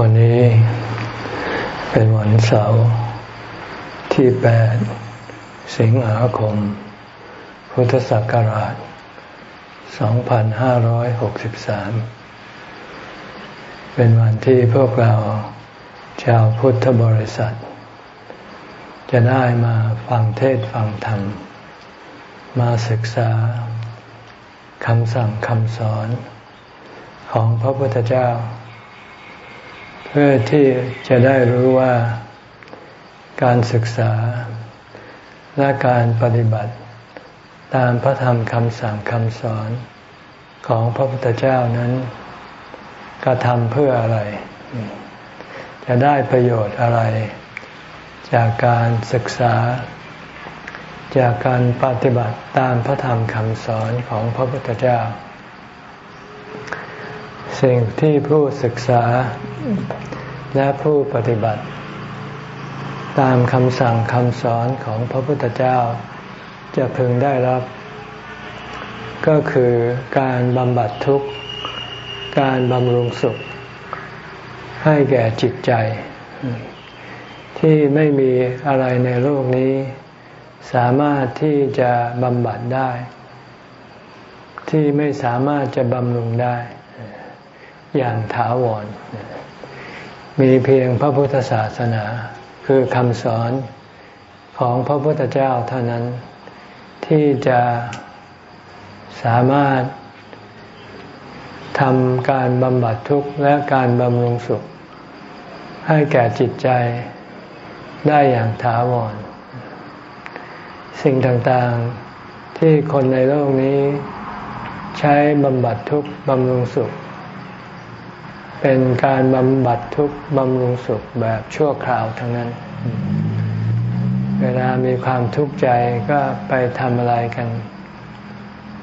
วันนี้เป็นวันเสาร์ที่แปดสิงหาคม พุทธศักราช 2563 เป็นวันที่พวกเราชาวพุทธบริษัท จะได้มาฟังเทศฟังธรรม มาศึกษาคำสั่งคำสอนของพระพุทธเจ้า พื่อที่จะได้รู้ว่าการศึกษา และการปฏิบัติ ตามพระธรรมคำสั่งคำสอนของพระพุทธเจ้านั้นกระทำเพื่ออะไร จะได้ประโยชน์อะไร จากการศึกษา จากการปฏิบัติตามพระธรรมคำสอนของพระพุทธเจ้า สิ่งที่ผู้ศึกษาและผู้ปฏิบัติ ตามคำสั่งคำสอนของพระพุทธเจ้า จะพึงได้รับ ก็คือการบำบัดทุกข์ การบำรุงสุข ให้แก่จิตใจ ที่ไม่มีอะไรในโลกนี้ สามารถที่จะบำบัดได้ ที่ไม่สามารถจะบำรุงได้ อย่างถาวร มีเพียงพระพุทธศาสนา คือคำสอนของพระพุทธเจ้าเท่านั้น ที่จะสามารถทำการบำบัดทุกข์และการบำรุงสุข ให้แก่จิตใจได้อย่างถาวร สิ่งต่างๆที่คนในโลกนี้ ใช้บำบัดทุกข์บำรุงสุข เป็นการบำบัดทุกข์บำรุงสุขแบบชั่วคราวทั้งนั้น เวลามีความทุกข์ใจก็ไปทำอะไรกัน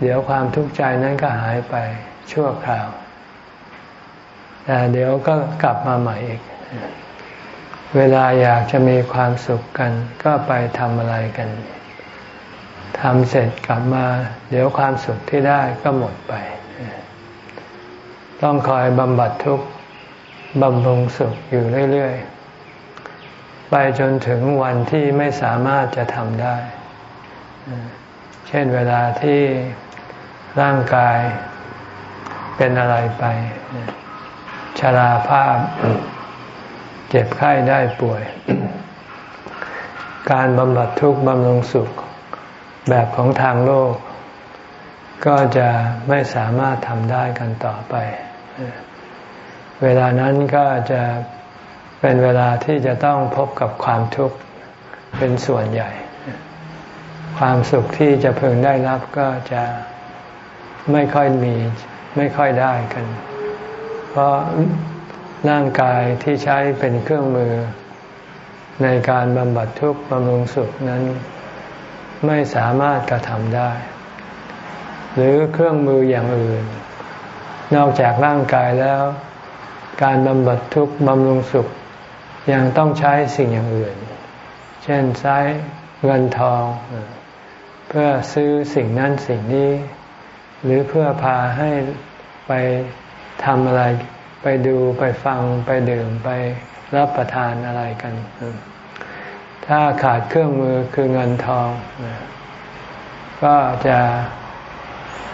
เดี๋ยวความทุกข์ใจนั้นก็หายไปชั่วคราว แต่เดี๋ยวก็กลับมาใหม่อีก เวลาอยากจะมีความสุขกัน ก็ไปทำอะไรกันทำเสร็จกลับมา เดี๋ยวความสุขที่ได้ก็หมดไป ต้องคอยบำบัดทุกข์บำรุงสุขอยู่เรื่อยๆ ไปจนถึงวันที่ไม่สามารถจะทำได้ เช่นเวลาที่ร่างกายเป็นอะไรไป ชราภาพ เจ็บไข้ได้ป่วย การบำบัดทุกข์บำรุงสุขแบบของทางโลก ก็จะไม่สามารถทำได้กันต่อไป เวลานั้นก็จะเป็นเวลาที่จะต้องพบกับความทุกข์เป็นส่วนใหญ่ ความสุขที่จะพึงได้รับก็จะไม่ค่อยมีไม่ค่อยได้กัน เพราะร่างกายที่ใช้เป็นเครื่องมือ ในการบำบัดทุกข์บำรุงสุขนั้นไม่สามารถกระทำได้ หรือเครื่องมืออย่างอื่น นอกจากร่างกายแล้ว การบำบัดทุกข์บำรุงสุข ยังต้องใช้สิ่งอย่างอื่น เช่นใช้เงินทอง เพื่อซื้อสิ่งนั้นสิ่งนี้ หรือเพื่อพาให้ไปทำอะไร ไปดูไปฟังไปดื่มไปรับประทานอะไรกัน ถ้าขาดเครื่องมือคือเงินทอง ก็จะ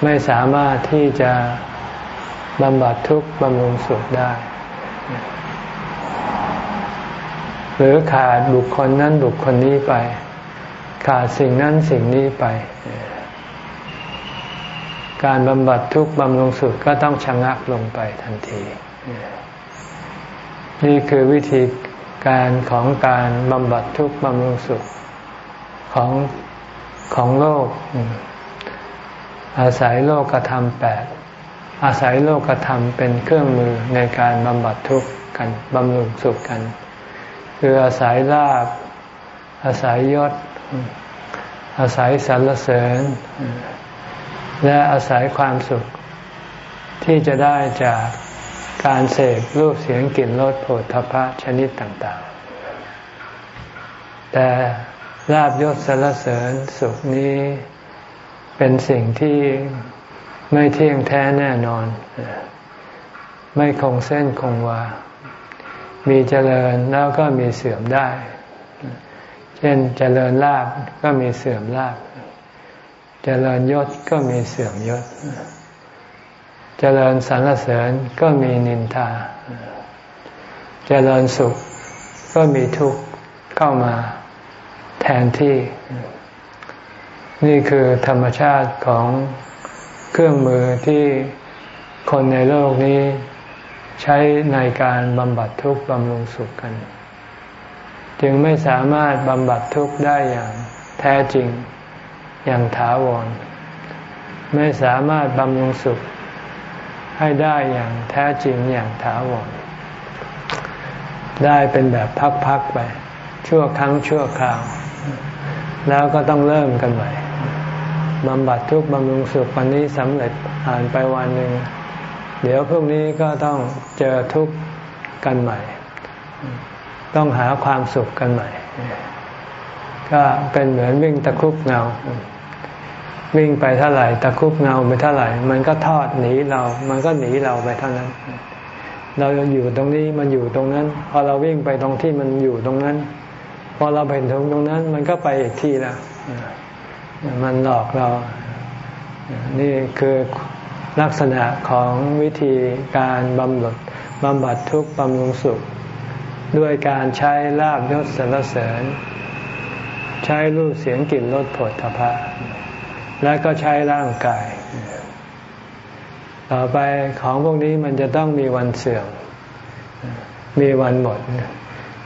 ไม่สามารถที่จะ บำบัดทุกข์บำรุงสุขได้ หรือขาดบุคคลนั้นบุคคลนี้ไป ขาดสิ่งนั้นสิ่งนี้ไป การบำบัดทุกข์บำรุงสุขก็ต้องชะงักลงไปทันที นี่คือวิธีการของการบำบัดทุกข์บำรุงสุขของของโลก อาศัยโลกกระทำแปด อาศัยโลกธรรมเป็นเครื่องมือในการบำบัดทุกข์กันบำรุงสุขกัน คืออาศัยลาบอาศัยยศ อาศัยสรรเสริญ และอาศัยความสุข ที่จะได้จากการเสพรูปเสียงกลิ่นรสโผฏฐพะชนิดต่างๆ แต่ลาบยศสรรเสริญสุขนี้เป็นสิ่งที่ ไม่เที่ยงแท้แน่นอน ไม่คงเส้นคงวา มีเจริญแล้วก็มีเสื่อมได้ เช่นเจริญลาบก็มีเสื่อมลาบ เจริญยศก็มีเสื่อมยศ เจริญสรรเสริญก็มีนินทา เจริญสุขก็มีทุกข์เข้ามาแทนที่ นี่คือธรรมชาติของ เครื่องมือที่คนในโลกนี้ใช้ในการบำบัดทุกข์บำรุงสุขกัน จึงไม่สามารถบำบัดทุกข์ได้อย่างแท้จริงอย่างถาวร ไม่สามารถบำรุงสุขให้ได้อย่างแท้จริงอย่างถาวร ได้เป็นแบบพักๆไป ชั่วครั้งชั่วคราว แล้วก็ต้องเริ่มกันใหม่ บำบัดทุกข์บำรุงสุขวันนี้สำเร็จผ่านไปวันหนึ่ง เดี๋ยวพรุ่งนี้ก็ต้องเจอทุกข์กันใหม่ ต้องหาความสุขกันใหม่ ก็เป็นเหมือนวิ่งตะคุบเงา วิ่งไปเท่าไหร่ตะคุบเงาไปเท่าไหร่ มันก็ทอดหนีเรา มันก็หนีเราไปเท่านั้น เราอยู่ตรงนี้มันอยู่ตรงนั้น พอเราวิ่งไปตรงที่มันอยู่ตรงนั้น พอเราไปถึงตรงนั้น มันก็ไปอีกที่ละ มันหลอกเรา นี่คือลักษณะของวิธีการบำบัดบำบัดทุกข์บำรุงสุข ด้วยการใช้ลาบยศสรรเสริญ ใช้รูปเสียงกลิ่นรสผลทพะและก็ใช้ร่างกาย ต่อไปของพวกนี้มันจะต้องมีวันเสื่อม มีวันหมด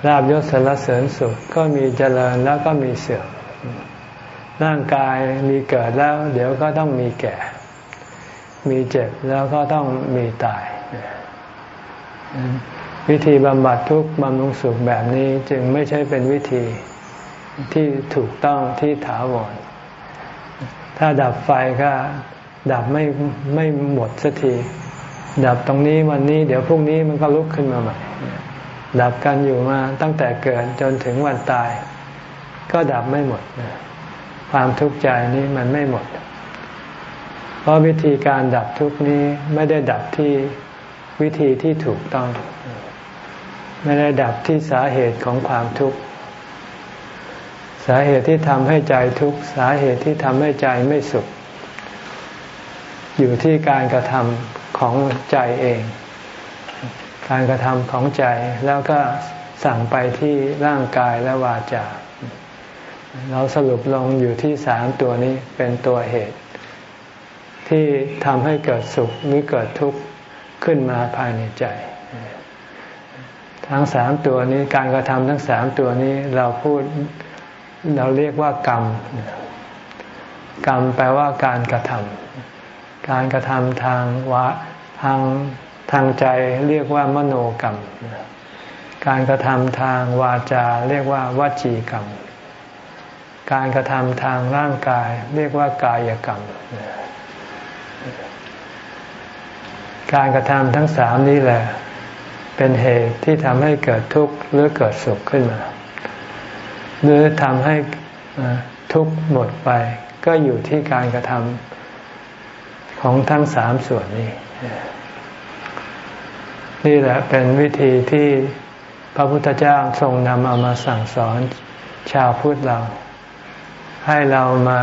ลาบยศสรรเสริญสุขก็มีเจริญแล้วก็มีเสื่อม ร่างกายมีเกิดแล้ว เดี๋ยวก็ต้องมีแก่ มีเจ็บแล้วก็ต้องมีตาย วิธีบำบัดทุกข์บำรุงสุขแบบนี้จึงไม่ใช่เป็นวิธีที่ถูกต้องที่ถาวร ถ้าดับไฟก็ดับไม่ไม่หมดสักที ดับตรงนี้วันนี้ เดี๋ยวพรุ่งนี้มันก็ลุกขึ้นมาใหม่ ดับกันอยู่มาตั้งแต่เกิดจนถึงวันตาย ก็ดับไม่หมด ความทุกข์ใจนี้มันไม่หมด เพราะวิธีการดับทุกข์นี้ไม่ได้ดับที่วิธีที่ถูกต้อง ไม่ได้ดับที่สาเหตุของความทุกข์ สาเหตุที่ทำให้ใจทุกข์ สาเหตุที่ทำให้ใจไม่สุข อยู่ที่การกระทำของใจเอง การกระทำของใจแล้วก็สั่งไปที่ร่างกายและวาจา เราสรุปลงอยู่ที่สามตัวนี้เป็นตัวเหตุ ที่ทำให้เกิดสุขหรือเกิดทุกข์ขึ้นมาภายในใจ ทั้งสามตัวนี้การกระทำทั้งสามตัวนี้เราพูดเราเรียกว่ากรรม กรรมแปลว่าการกระทำการกระทำทางวะทางทางใจเรียกว่ามโนกรรม การกระทำทางวาจาเรียกว่าวจีกรรม การกระทำทางร่างกาย เรียกว่ากายกรรม การกระทำทั้งสามนี้แหละ เป็นเหตุที่ทำให้เกิดทุกข์หรือเกิดสุขขึ้นมา หรือทำให้ทุกข์หมดไป ก็อยู่ที่การกระทำของทั้งสามส่วนนี้ นี่แหละเป็นวิธีที่พระพุทธเจ้าทรงนำเอามาสั่งสอนชาวพุทธเรา ให้เรามา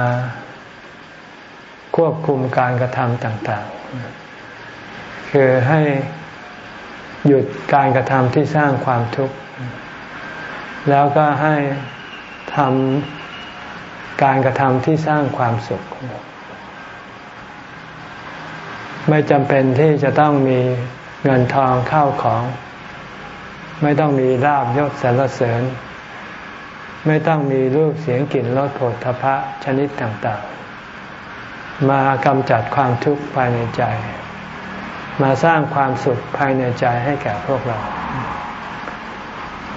ควบคุมการกระทำต่าง ๆ คือให้หยุดการกระทำที่สร้างความทุกข์ แล้วก็ให้ทำการกระทำที่สร้างความสุข ไม่จำเป็นที่จะต้องมีเงินทองเข้าของ ไม่ต้องมีลาบยศสรรเสริญ ไม่ต้องมีรูปเสียงกลิ่นรสโผฏฐพะชนิดต่างๆ มากำจัดความทุกข์ภายในใจ มาสร้างความสุขภายในใจให้แก่พวกเรา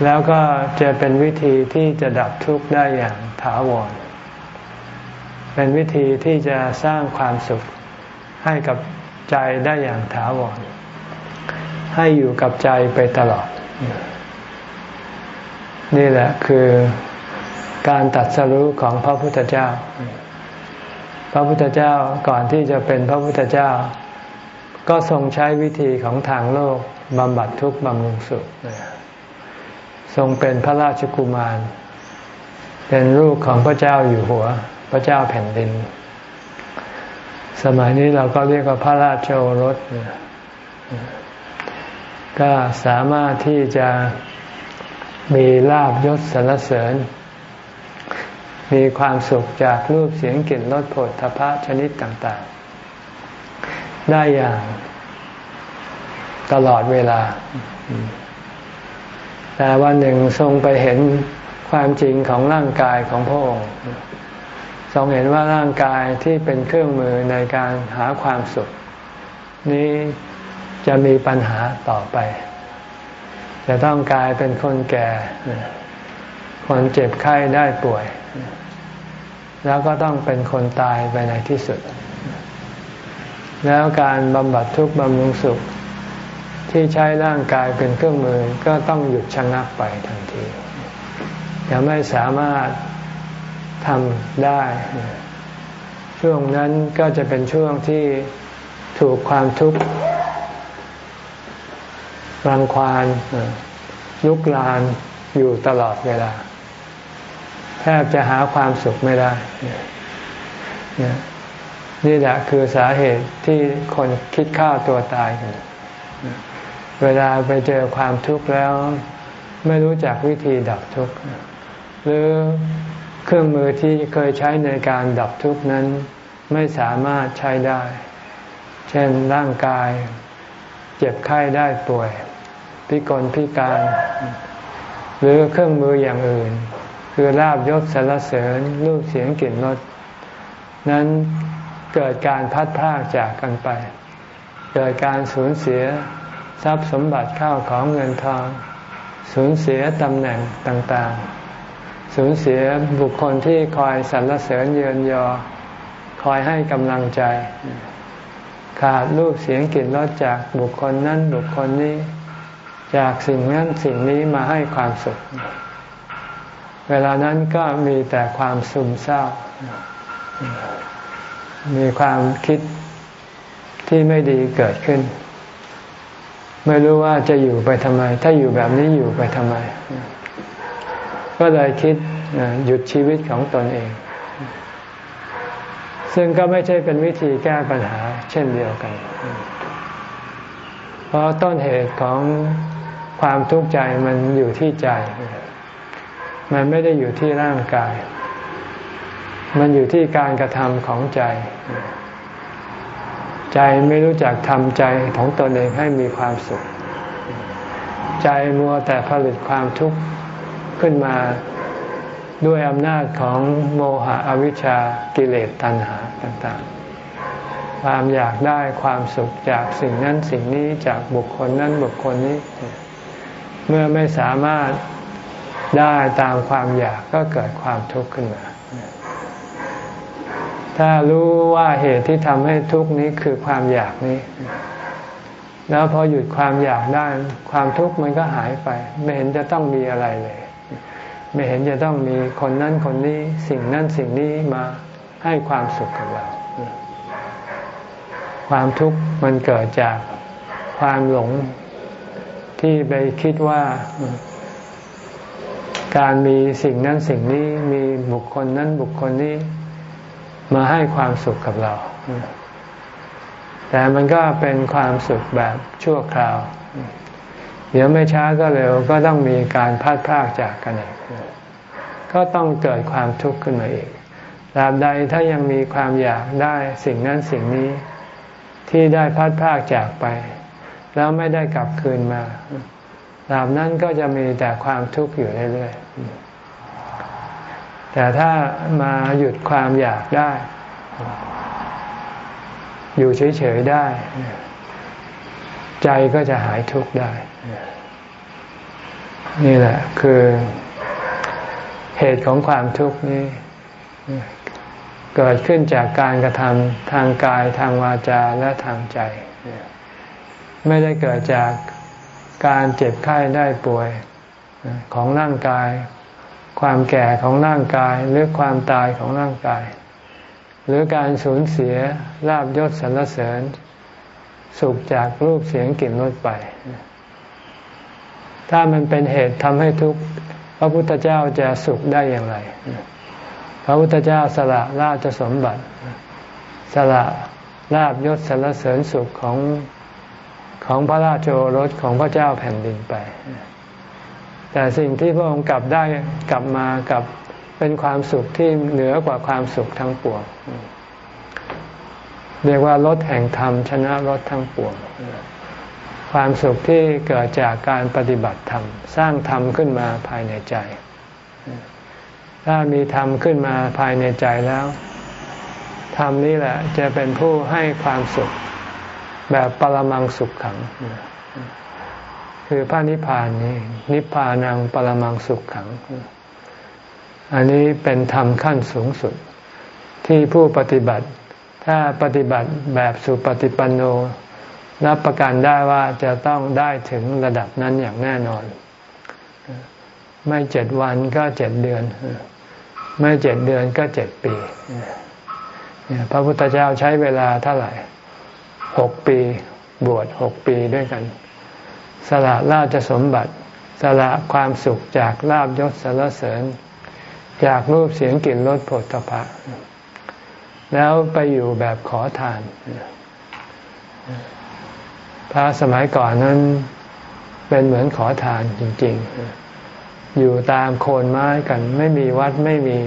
แล้วก็จะเป็นวิธีที่จะดับทุกข์ได้อย่างถาวร เป็นวิธีที่จะสร้างความสุขให้กับใจได้อย่างถาวร ให้อยู่กับใจไปตลอด นี่แหละคือ การตัดสรู้ของพระพุทธเจ้า พระพุทธเจ้าก่อนที่จะเป็นพระพุทธเจ้า ก็ทรงใช้วิธีของทางโลกบำบัดทุกข์บำรุงสุข ทรงเป็นพระราชกุมาร เป็นลูกของพระเจ้าอยู่หัว พระเจ้าแผ่นดิน สมัยนี้เราก็เรียกว่าพระราชโอรส ก็สามารถที่จะมีลาบยศสรรเสริญ มีความสุขจากรูปเสียงกลิ่นรสผลทพะชนิดต่างๆ ได้อย่างตลอดเวลา แต่วันหนึ่งทรงไปเห็นความจริงของร่างกายของพระองค์ ทรงเห็นว่าร่างกายที่เป็นเครื่องมือในการหาความสุข นี้จะมีปัญหาต่อไป จะต้องกลายเป็นคนแก่ คนเจ็บไข้ได้ป่วย แล้วก็ต้องเป็นคนตายไปในที่สุด แล้วการบำบัดทุกข์บำรุงสุข ที่ใช้ร่างกายเป็นเครื่องมือก็ต้องหยุดชะงักไปทันทีจะไม่สามารถทำได้ ช่วงนั้นก็จะเป็นช่วงที่ถูกความทุกข์รังควานลุกลานอยู่ตลอดเวลา แทบจะหาความสุขไม่ได้ นี่แหละคือสาเหตุที่คนคิดฆ่าตัวตายกัน เวลาไปเจอความทุกข์แล้ว ไม่รู้จักวิธีดับทุกข์ หรือเครื่องมือที่เคยใช้ในการดับทุกข์นั้น ไม่สามารถใช้ได้ เช่นร่างกาย เจ็บไข้ได้ป่วย พิกลพิการ หรือเครื่องมืออย่างอื่น คือลาบยศสารเสริญรูปเสียงกลิ่นรสนั้นเกิดการพัดพากจากกันไป เกิดการสูญเสียทรัพย์สมบัติเข้าของเงินทอง สูญเสียตำแหน่งต่างๆ สูญเสียบุคคลที่คอยสรรเสริญเยินยอ คอยให้กำลังใจ ขาดรูปเสียงกลิ่นรสจากบุคคลนั้นบุคคลนี้ จากสิ่งนั้นสิ่งนี้มาให้ความสุข เวลานั้นก็มีแต่ความสุมเศร้า มีความคิดที่ไม่ดีเกิดขึ้น ไม่รู้ว่าจะอยู่ไปทำไม ถ้าอยู่แบบนี้อยู่ไปทำไม ก็เลยคิดหยุดชีวิตของตนเอง ซึ่งก็ไม่ใช่เป็นวิธีแก้ปัญหาเช่นเดียวกัน เพราะต้นเหตุของความทุกข์ใจมันอยู่ที่ใจ มันไม่ได้อยู่ที่ร่างกาย มันอยู่ที่การกระทำของใจ ใจไม่รู้จักทำใจของตนเองให้มีความสุข ใจมัวแต่ผลิตความทุกข์ขึ้นมาด้วยอำนาจของโมหะอวิชชากิเลสตัณหาต่างๆ ความอยากได้ความสุขจากสิ่งนั้นสิ่งนี้จากบุคคลนั้นบุคคลนี้ เมื่อไม่สามารถ ได้ตามความอยากก็เกิดความทุกข์ขึ้นมา ถ้ารู้ว่าเหตุที่ทำให้ทุกข์นี้คือความอยากนี้ แล้วพอหยุดความอยากได้ความทุกข์มันก็หายไป ไม่เห็นจะต้องมีอะไรเลย ไม่เห็นจะต้องมีคนนั้นคนนี้สิ่งนั้นสิ่งนี้มาให้ความสุขกับเรา ความทุกข์มันเกิดจากความหลงที่ไปคิดว่า การมีสิ่งนั้นสิ่งนี้มีบุคคลนั้นบุคคลนี้มาให้ความสุขกับเรา แต่มันก็เป็นความสุขแบบชั่วคราว เดี๋ยวไม่ช้าก็เร็วก็ต้องมีการพัดพากจากกันอีกก็ต้องเกิดความทุกข์ขึ้นมาอีกตราบใดถ้ายังมีความอยากได้สิ่งนั้นสิ่งนี้ที่ได้พัดพากจากไป แล้วไม่ได้กลับคืนมา ตาบนั้นก็จะมีแต่ความทุกข์อยู่เรื่อยๆ แต่ถ้ามาหยุดความอยากได้ อยู่เฉยๆได้ ใจก็จะหายทุกข์ได้ นี่แหละคือเหตุของความทุกข์นี้ เกิดขึ้นจากการกระทำทางกายทางวาจาและทางใจ ไม่ได้เกิดจาก การเจ็บไข้ได้ป่วยของร่างกาย ความแก่ของร่างกาย หรือความตายของร่างกาย หรือการสูญเสียลาบยศสรรเสริญ สุขจากรูปเสียงกลิ่นรสไป ถ้ามันเป็นเหตุทำให้ทุกข์พระพุทธเจ้าจะสุขได้อย่างไร พระพุทธเจ้าสละราชสมบัติ สละลาบยศสรรเสริญสุขของ ของพระราชโอรสของพระเจ้าแผ่นดินไป แต่สิ่งที่พระองค์กลับได้กลับมากับเป็นความสุขที่เหนือกว่าความสุขทั้งปวงเรียกว่ารถแห่งธรรมชนะรถทั้งปวงความสุขที่เกิดจากการปฏิบัติธรรม สร้างธรรมขึ้นมาภายในใจ ถ้ามีธรรมขึ้นมาภายในใจแล้วธรรมนี้แหละ จะเป็นผู้ให้ความสุข แบบปรมังสุขขัง คือพระนิพพานนี้ นิพพานังปรมังสุขขัง อันนี้เป็นธรรมขั้นสูงสุด ที่ผู้ปฏิบัติ ถ้าปฏิบัติแบบสุปฏิปันโนรับประกันได้ว่าจะต้องได้ถึงระดับนั้นอย่างแน่นอน ไม่เจ็ดวันก็เจ็ดเดือน ไม่เจ็ดเดือนก็เจ็ดปี พระพุทธเจ้าใช้เวลาเท่าไหร่ หกปีบวชหกปีด้วยกัน สละราชสมบัติ สละความสุขจากลาบยศสารเสริญ จากรูปเสียงกลิ่นรสผลตภะแล้วไปอยู่แบบขอทาน พระสมัยก่อนนั้นเป็นเหมือนขอทานจริง ๆ อยู่ตามโคนไม้กัน ไม่มีวัดไม่มี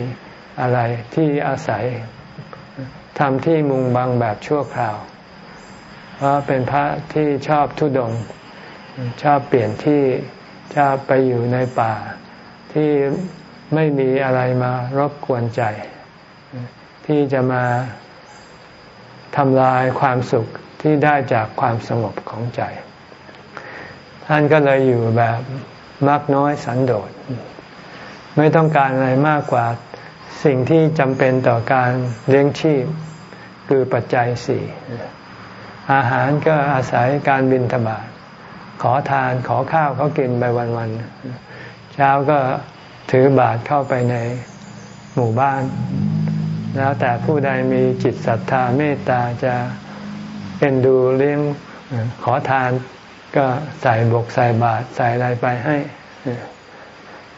อะไรที่อาศัยทำที่มุงบังแบบชั่วคราว เพราะเป็นพระที่ชอบทุดง ชอบเปลี่ยนที่ชอบไปอยู่ในป่า ที่ไม่มีอะไรมารบกวนใจ ที่จะมาทำลายความสุขที่ได้จากความสงบของใจ ท่านก็เลยอยู่แบบมักน้อยสันโดษ ไม่ต้องการอะไรมากกว่าสิ่งที่จำเป็นต่อการเลี้ยงชีพ คือปัจจัยสี่ อาหารก็อาศัยการบินทบาทขอทานขอข้าวเขากินไปวันๆเช้าก็ถือบาตรเข้าไปในหมู่บ้าน แล้วแต่ผู้ใดมีจิตศรัทธาเมตตาจะเป็นดูเลี้ยงขอทานก็ใส่บกใส่บาตรใส่อะไรไปให้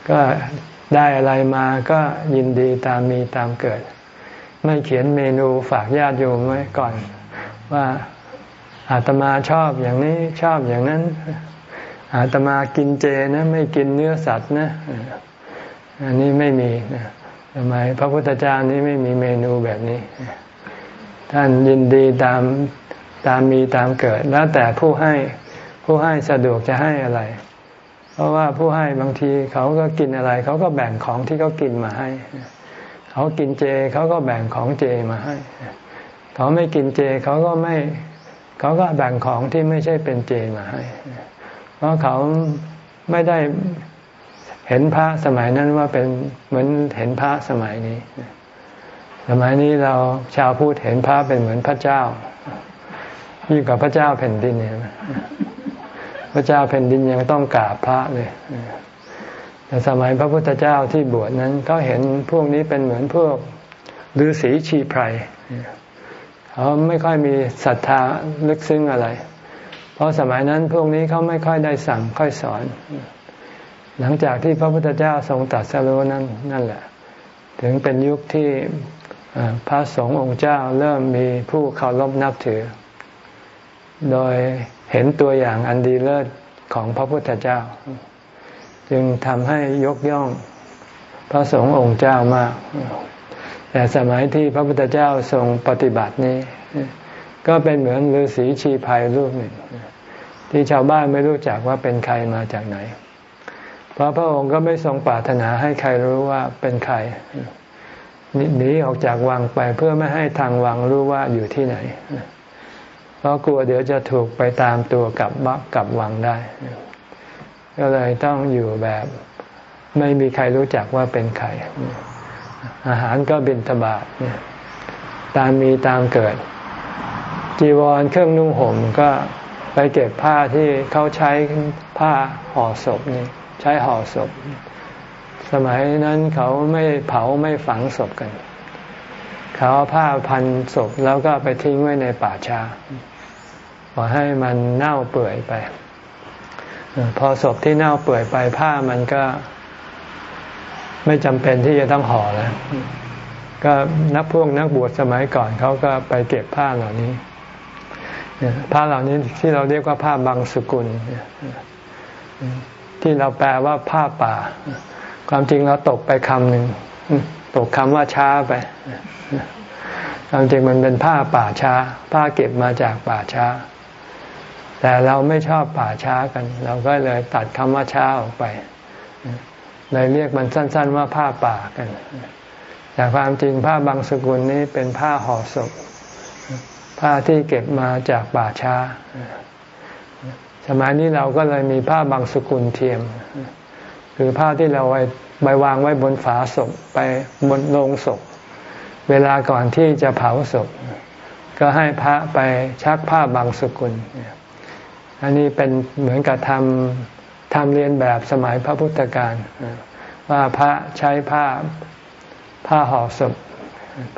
ก็ได้อะไรมาก็ยินดีตามมีตามเกิด ไม่เขียนเมนูฝากญาติโยมไว้ก่อนว่า อาตมาชอบอย่างนี้ชอบอย่างนั้น อาตมากินเจนะ ไม่กินเนื้อสัตว์นะอันนี้ไม่มีนะทำไมพระพุทธเจ้านี้ไม่มีเมนูแบบนี้ ท่านยินดีตามตามมีตามเกิด แล้วแต่ผู้ให้ผู้ให้สะดวกจะให้อะไร เพราะว่าผู้ให้บางทีเขาก็กินอะไร เขาก็แบ่งของที่เขากินมาให้ เขากินเจเขาก็แบ่งของเจมาให้ เขาไม่กินเจเขาก็ไม่ เขาก็แบ่งของที่ไม่ใช่เป็นเจมาให้ เพราะเขาไม่ได้เห็นพระสมัยนั้นว่าเป็นเหมือนเห็นพระสมัยนี้ สมัยนี้เราชาวพูดเห็นพระเป็นเหมือนพระเจ้ายิ่งกว่าพระเจ้าแผ่นดินเนี่ยพระเจ้าแผ่นดินยังต้องกราบพระเลยแต่สมัยพระพุทธเจ้าที่บวชนั้นเขาเห็นพวกนี้เป็นเหมือนพวกฤาษีชีไพร เขาไม่ค่อยมีศรัทธาลึกซึ้งอะไร เพราะสมัยนั้นพวกนี้เขาไม่ค่อยได้สั่งค่อยสอน หลังจากที่พระพุทธเจ้าทรงตัดสรุนั้นนั่นแหละ ถึงเป็นยุคที่พระสงฆ์องค์เจ้าเริ่มมีผู้เคารพนับถือ โดยเห็นตัวอย่างอันดีเลิศของพระพุทธเจ้า จึงทำให้ยกย่องพระสงฆ์องค์เจ้ามาก แต่สมัยที่พระพุทธเจ้าทรงปฏิบัตินี้ ก็เป็นเหมือนฤาษีชีพายรูปหนึ่ง ที่ชาวบ้านไม่รู้จักว่าเป็นใครมาจากไหน เพราะพระองค์ก็ไม่ทรงปรารถนาให้ใครรู้ว่าเป็นใครหนีออกจากวังไปเพื่อไม่ให้ทางวังรู้ว่าอยู่ที่ไหน เพราะกลัวเดี๋ยวจะถูกไปตามตัวกลับบักกลับวังได้ ก็เลยต้องอยู่แบบไม่มีใครรู้จักว่าเป็นใคร อาหารก็บินทบาทตามมีตามเกิด จีวรเครื่องนุ่งห่มก็ไปเก็บผ้าที่เขาใช้ผ้าห่อศพนี่ ใช้ห่อศพ สมัยนั้นเขาไม่เผาไม่ฝังศพกัน เขาผ้าพันศพแล้วก็ไปทิ้งไว้ในป่าช้าพอให้มันเน่าเปื่อยไป พอศพที่เน่าเปื่อยไปผ้ามันก็ ไม่จำเป็นที่จะต้องห่อแล้ว ก็นักพวกนักบวชสมัยก่อนเขาก็ไปเก็บผ้าเหล่านี้ผ้าเหล่านี้ที่เราเรียกว่าผ้าบางสกุล ที่เราแปลว่าผ้าป่า ความจริงเราตกไปคำหนึ่งตกคำว่าช้าไป ความจริงมันเป็นผ้าป่าช้า ผ้าเก็บมาจากป่าช้า แต่เราไม่ชอบป่าช้ากัน เราก็เลยตัดคำว่าช้าออกไป เลยเรียกมันสั้น ๆ ว่าผ้าป่ากัน แต่ความจริงผ้าบางสกุลนี้เป็นผ้าห่อศพ ผ้าที่เก็บมาจากป่าช้า สมัยนี้เราก็เลยมีผ้าบางสกุลเทียม คือผ้าที่เราไว้ใบวางไว้บนฝาศพไปบนโลงศพ เวลาก่อนที่จะเผาศพ ก็ให้พระไปชักผ้าบางสกุล อันนี้เป็นเหมือนกับทำ ทำเรียนแบบสมัยพระพุทธการว่าพระใช้ผ้าผ้าห่อศพ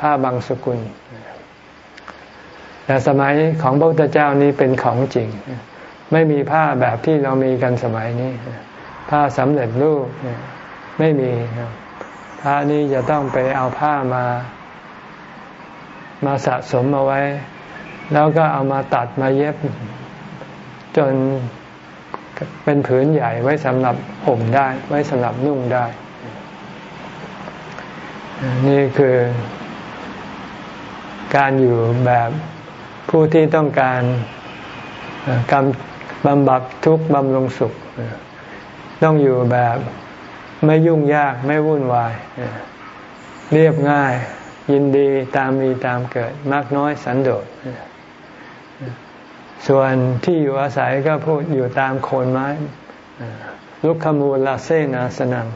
ผ้าบางสกุล แต่สมัยของพระพุทธเจ้านี้เป็นของจริง ไม่มีผ้าแบบที่เรามีกันสมัยนี้ ผ้าสำเร็จรูปไม่มีพระนี้จะต้องไปเอาผ้ามามาสะสมมาไว้ แล้วก็เอามาตัดมาเย็บ จน เป็นผืนใหญ่ไว้สำหรับห่มได้ ไว้สำหรับนุ่งได้ นี่คือ การอยู่แบบผู้ที่ต้องการกำบำบัดทุกข์บำรุงสุข ต้องอยู่แบบไม่ยุ่งยากไม่วุ่นวาย เรียบง่าย ยินดีตามมีตามเกิด มากน้อยสันโดษ ส่วนที่อยู่อาศัยก็พูดอยู่ตามโคนไม้ ลุกขมูลลาเซนาสนัง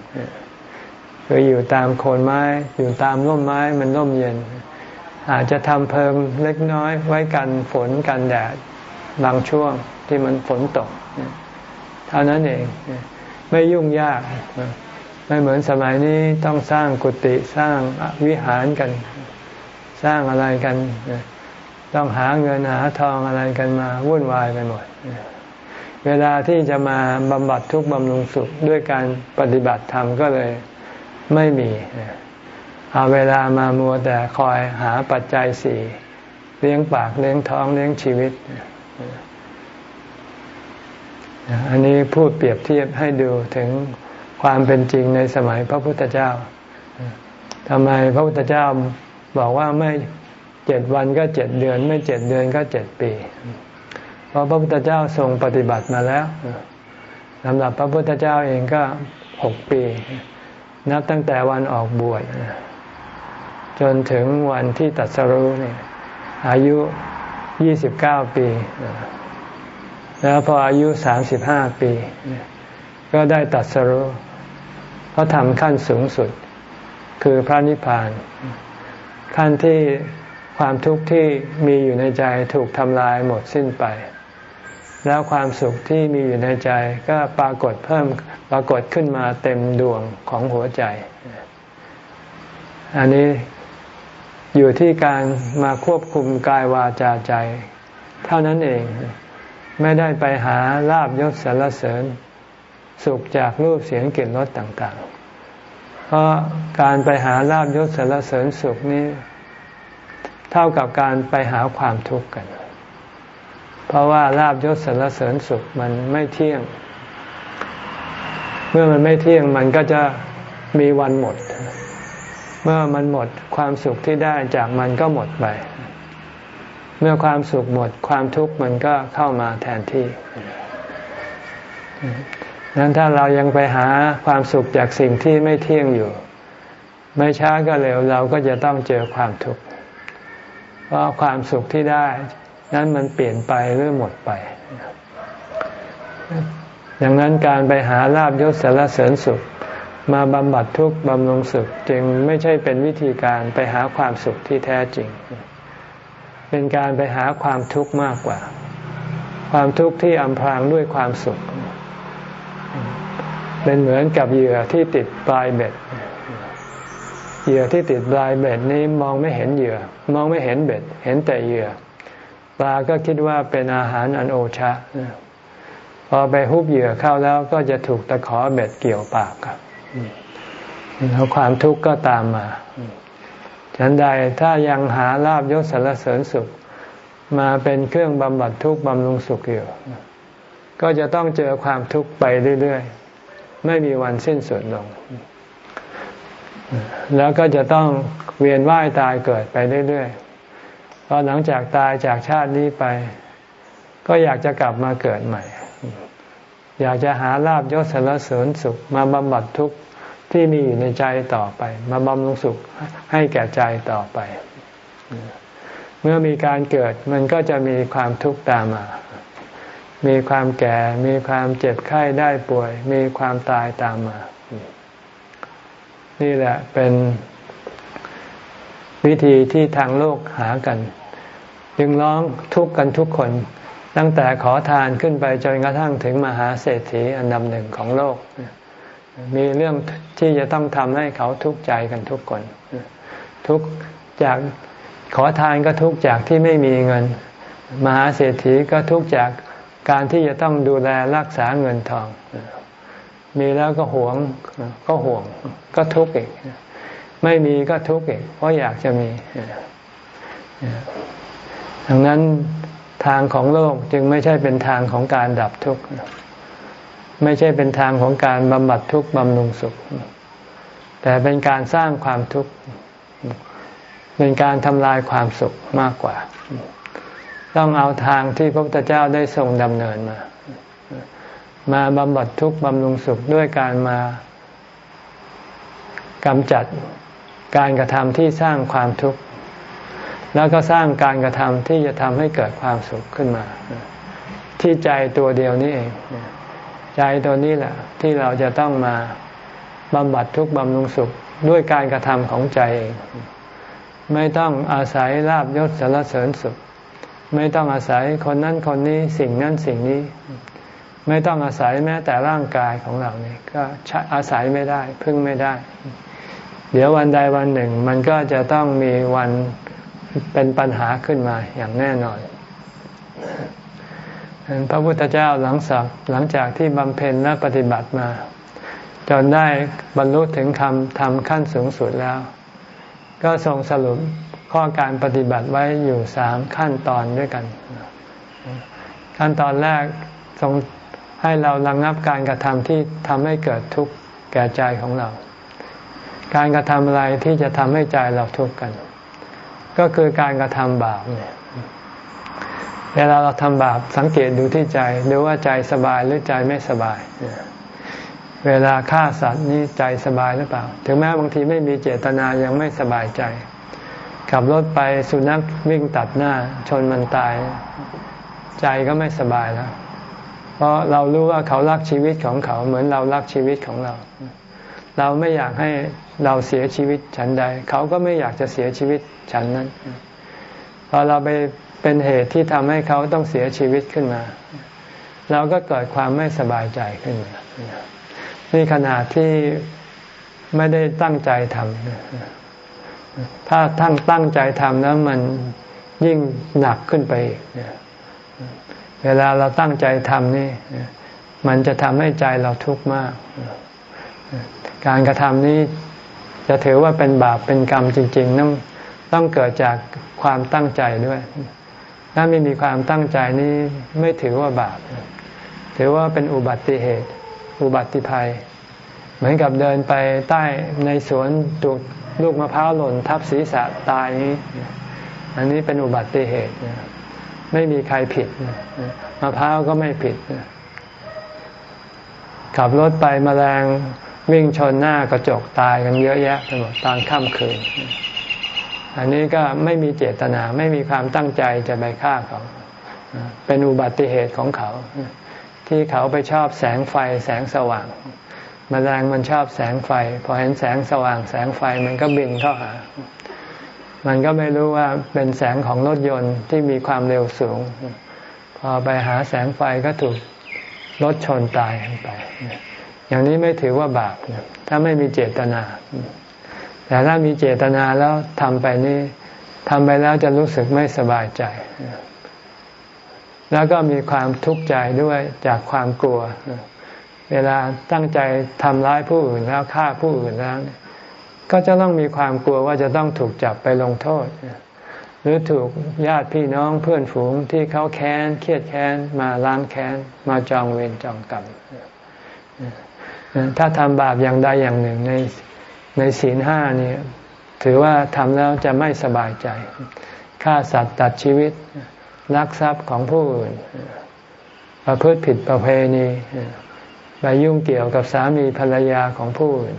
คืออยู่ตามโคนไม้ อยู่ตามร่มไม้มันร่มเย็น อาจจะทำเพิ่มเล็กน้อยไว้กันฝนกันแดดบางช่วงที่มันฝนตก เท่านั้นเองไม่ยุ่งยาก ไม่เหมือนสมัยนี้ต้องสร้างกุฏิสร้างวิหารกัน สร้างอะไรกัน ต้องหาเงินหาทองอะไรกันมาวุ่นวายไปหมด เวลาที่จะมาบำบัดทุกข์บำรุงสุขด้วยการปฏิบัติธรรมก็เลยไม่มีเอาเวลามามัวแต่คอยหาปัจจัยสี่เลี้ยงปากเลี้ยงท้องเลี้ยงชีวิต อันนี้พูดเปรียบเทียบให้ดูถึงความเป็นจริงในสมัยพระพุทธเจ้าทำไมพระพุทธเจ้าบอกว่าไม่ เจ็ดวันก็เจ็ดเดือน ไม่เจ็ดเดือนก็เจ็ดปี เพราะพระพุทธเจ้าทรงปฏิบัติมาแล้วสำหรับพระพุทธเจ้าเองก็หกปี นับตั้งแต่วันออกบวชจนถึงวันที่ตัดสรุนี่อายุยี่สิบเก้าปี แล้วพออายุสามสิบห้าปี ก็ได้ตัดสรุพระธรรมขั้นสูงสุด คือพระนิพพาน ขั้นที่ ความทุกข์ที่มีอยู่ในใจถูกทำลายหมดสิ้นไป แล้วความสุขที่มีอยู่ในใจก็ปรากฏเพิ่มปรากฏขึ้นมาเต็มดวงของหัวใจ อันนี้อยู่ที่การมาควบคุมกายวาจาใจ เท่านั้นเองไม่ได้ไปหาลาบยศสรรเสริญ สุขจากรูปเสียงกลิ่นรสต่าง ๆ เพราะการไปหาลาบยศสารเสริญสุขนี้ เท่ากับการไปหาความทุกข์กัน เพราะว่าลาบยศสารเสริญสุขมันไม่เที่ยง เมื่อมันไม่เที่ยงมันก็จะมีวันหมด เมื่อมันหมดความสุขที่ได้จากมันก็หมดไป เมื่อความสุขหมดความทุกข์มันก็เข้ามาแทนที่นั้นถ้าเรายังไปหาความสุขจากสิ่งที่ไม่เที่ยงอยู่ ไม่ช้าก็เร็วเราก็จะต้องเจอความทุกข์ ราะความสุขที่ได้ นั้นมันเปลี่ยนไปหรือหมดไป ดังนั้นการไปหาลาบยศสารเสริญสุข มาบำบัดทุกข์บำรุงสุข จึงไม่ใช่เป็นวิธีการไปหาความสุขที่แท้จริง เป็นการไปหาความทุกข์มากกว่า ความทุกข์ที่อำพรางด้วยความสุข เป็นเหมือนกับเหยื่อที่ติดปลายเบ็ด เหยื่อที่ติดปลายเบ็ดนี้มองไม่เห็นเหยื่อ มองไม่เห็นเบ็ด เห็นแต่เหยื่อ ปลาก็คิดว่าเป็นอาหารอันโอชะพอพอไปฮุบเหยื่อเข้าแล้วก็จะถูกตะขอเบ็ดเกี่ยวปากครับแล้วความทุกข์ก็ตามมา ฉันใดถ้ายังหาลาบยศสารเสริญสุข มาเป็นเครื่องบำบัดทุกข์บำรุงสุขอยู่ก็จะต้องเจอความทุกข์ไปเรื่อย ๆ ไม่มีวันสิ้นสุดลง แล้วก็จะต้องเวียนว่ายตายเกิดไปเรื่อยๆพอหลังจากตายจากชาตินี้ไป ก็อยากจะกลับมาเกิดใหม่ อยากจะหาลาบยศสารเสริญสุข มาบำบัดทุกข์ที่มีอยู่ในใจต่อไป มาบำรุงสุขให้แก่ใจต่อไป เมื่อมีการเกิดมันก็จะมีความทุกข์ตามมา มีความแก่ มีความเจ็บไข้ได้ป่วย มีความตายตามมา นี่แหละเป็นวิธีที่ทางโลกหากัน จึงร้องทุกข์กันทุกคน ตั้งแต่ขอทานขึ้นไปจนกระทั่งถึงมหาเศรษฐีอันดับหนึ่งของโลก มีเรื่องที่จะต้องทำให้เขาทุกข์ใจกันทุกคน ทุกจากขอทานก็ทุกจากที่ไม่มีเงิน มหาเศรษฐีก็ทุกจากการที่จะต้องดูแลรักษาเงินทอง มีแล้วก็หวงก็ห่วง ก็ทุกข์อีก ไม่มีก็ทุกข์อีก เพราะอยากจะมีดังนั้นทางของโลกจึงไม่ใช่เป็นทางของการดับทุกข์ไม่ใช่เป็นทางของการบำบัดทุกข์บำรุงสุข แต่เป็นการสร้างความทุกข์เป็นการทำลายความสุขมากกว่า ต้องเอาทางที่พระพุทธเจ้าได้ทรงดำเนินมา มาบำบัดทุกข์บำรุงสุขด้วยการมากำจัดการกระทำที่สร้างความทุกข์ แล้วก็สร้างการกระทำที่จะทำให้เกิดความสุขขึ้นมา ที่ใจตัวเดียวนี้เอง ใจตัวนี้แหละ ที่เราจะต้องมาบำบัดทุกข์บำรุงสุขด้วยการกระทำของใจเอง ไม่ต้องอาศัยลาบยศสารเสริญสุข ไม่ต้องอาศัยคนนั้นคนนี้สิ่งนั้นสิ่งนี้ ไม่ต้องอาศัยแม้แต่ร่างกายของเราเนี่ยก็อาศัยไม่ได้ พึ่งไม่ได้ เดี๋ยววันใดวันหนึ่ง มันก็จะต้องมีวันเป็นปัญหาขึ้นมาอย่างแน่นอนพระพุทธเจ้าหลังสักหลังจากที่บำเพ็ญและปฏิบัติมา จนได้บรรลุถึงคำทำขั้นสูงสุดแล้ว ก็ทรงสรุปข้อการปฏิบัติไว้อยู่สามขั้นตอนด้วยกัน ขั้นตอนแรกทรง ให้เราระงงับการกระทำที่ทำให้เกิดทุกข์แก่ใจของเรา การกระทำอะไรที่จะทำให้ใจเราทุกข์กัน ก็คือการกระทำบาปเนี่ยเวลาเราทำบาปสังเกตดูที่ใจดูว่าใจสบายหรือใจไม่สบาย เวลาฆ่าสัตว์นี่ใจสบายหรือเปล่า ถึงแม้บางทีไม่มีเจตนายังไม่สบายใจ ขับรถไปสุนัขวิ่งตัดหน้า ชนมันตาย ใจก็ไม่สบายแล้ว เพราะเรารู้ว่าเขารักชีวิตของเขาเหมือนเรารักชีวิตของเรา เราไม่อยากให้เราเสียชีวิตฉันใด เขาก็ไม่อยากจะเสียชีวิตฉันนั้น พอเราไปเป็นเหตุที่ทำให้เขาต้องเสียชีวิตขึ้นมา เราก็เกิดความไม่สบายใจขึ้นมานี่ขนาดที่ไม่ได้ตั้งใจทำถ้าทั้งตั้งใจทำแล้วมันยิ่งหนักขึ้นไปอีก เวลาเราตั้งใจทำนี่ มันจะทำให้ใจเราทุกข์มาก การกระทำนี้จะถือว่าเป็นบาปเป็นกรรมจริงๆนั่นต้องเกิดจากความตั้งใจด้วย ถ้าไม่มีความตั้งใจนี้ไม่ถือว่าบาป ถือว่าเป็นอุบัติเหตุ อุบัติภัย เหมือนกับเดินไปใต้ในสวนถูกลูกมะพร้าวหล่นทับศีรษะตายนี้อันนี้เป็นอุบัติเหตุ ไม่มีใครผิดมะพร้าวก็ไม่ผิด ขับรถไปมแมลงวิ่งชนหน้ากระจกตายกันเยอะแยะไปหมดตอนค่ำคืน อันนี้ก็ไม่มีเจตนาไม่มีความตั้งใจจะไปฆ่าเขา เป็นอุบัติเหตุของเขา ที่เขาไปชอบแสงไฟแสงสว่างมแมลงมันชอบแสงไฟ พอเห็นแสงสว่างแสงไฟมันก็บินเข้าหา มันก็ไม่รู้ว่าเป็นแสงของรถยนต์ที่มีความเร็วสูง พอไปหาแสงไฟก็ถูกรถชนตายไป อย่างนี้ไม่ถือว่าบาปถ้าไม่มีเจตนา แต่ถ้ามีเจตนาแล้วทำไปนี่ทำไปแล้วจะรู้สึกไม่สบายใจ แล้วก็มีความทุกข์ใจด้วยจากความกลัว เวลาตั้งใจทำร้ายผู้อื่นแล้วฆ่าผู้อื่นแล้ว ก็จะต้องมีความกลัวว่าจะต้องถูกจับไปลงโทษ หรือถูกญาติพี่น้องเพื่อนฝูงที่เขาแค้นเครียดแค้นมาล้างแค้นมาจองเวรจองกรรมถ้าทำบาปอย่างใดอย่างหนึ่งในในศีลห้านี่ถือว่าทำแล้วจะไม่สบายใจฆ่าสัตว์ตัดชีวิตลักทรัพย์ของผู้อื่น ประพฤติผิดประเพณีไปยุ่งเกี่ยวกับสามีภรรยาของผู้อื่น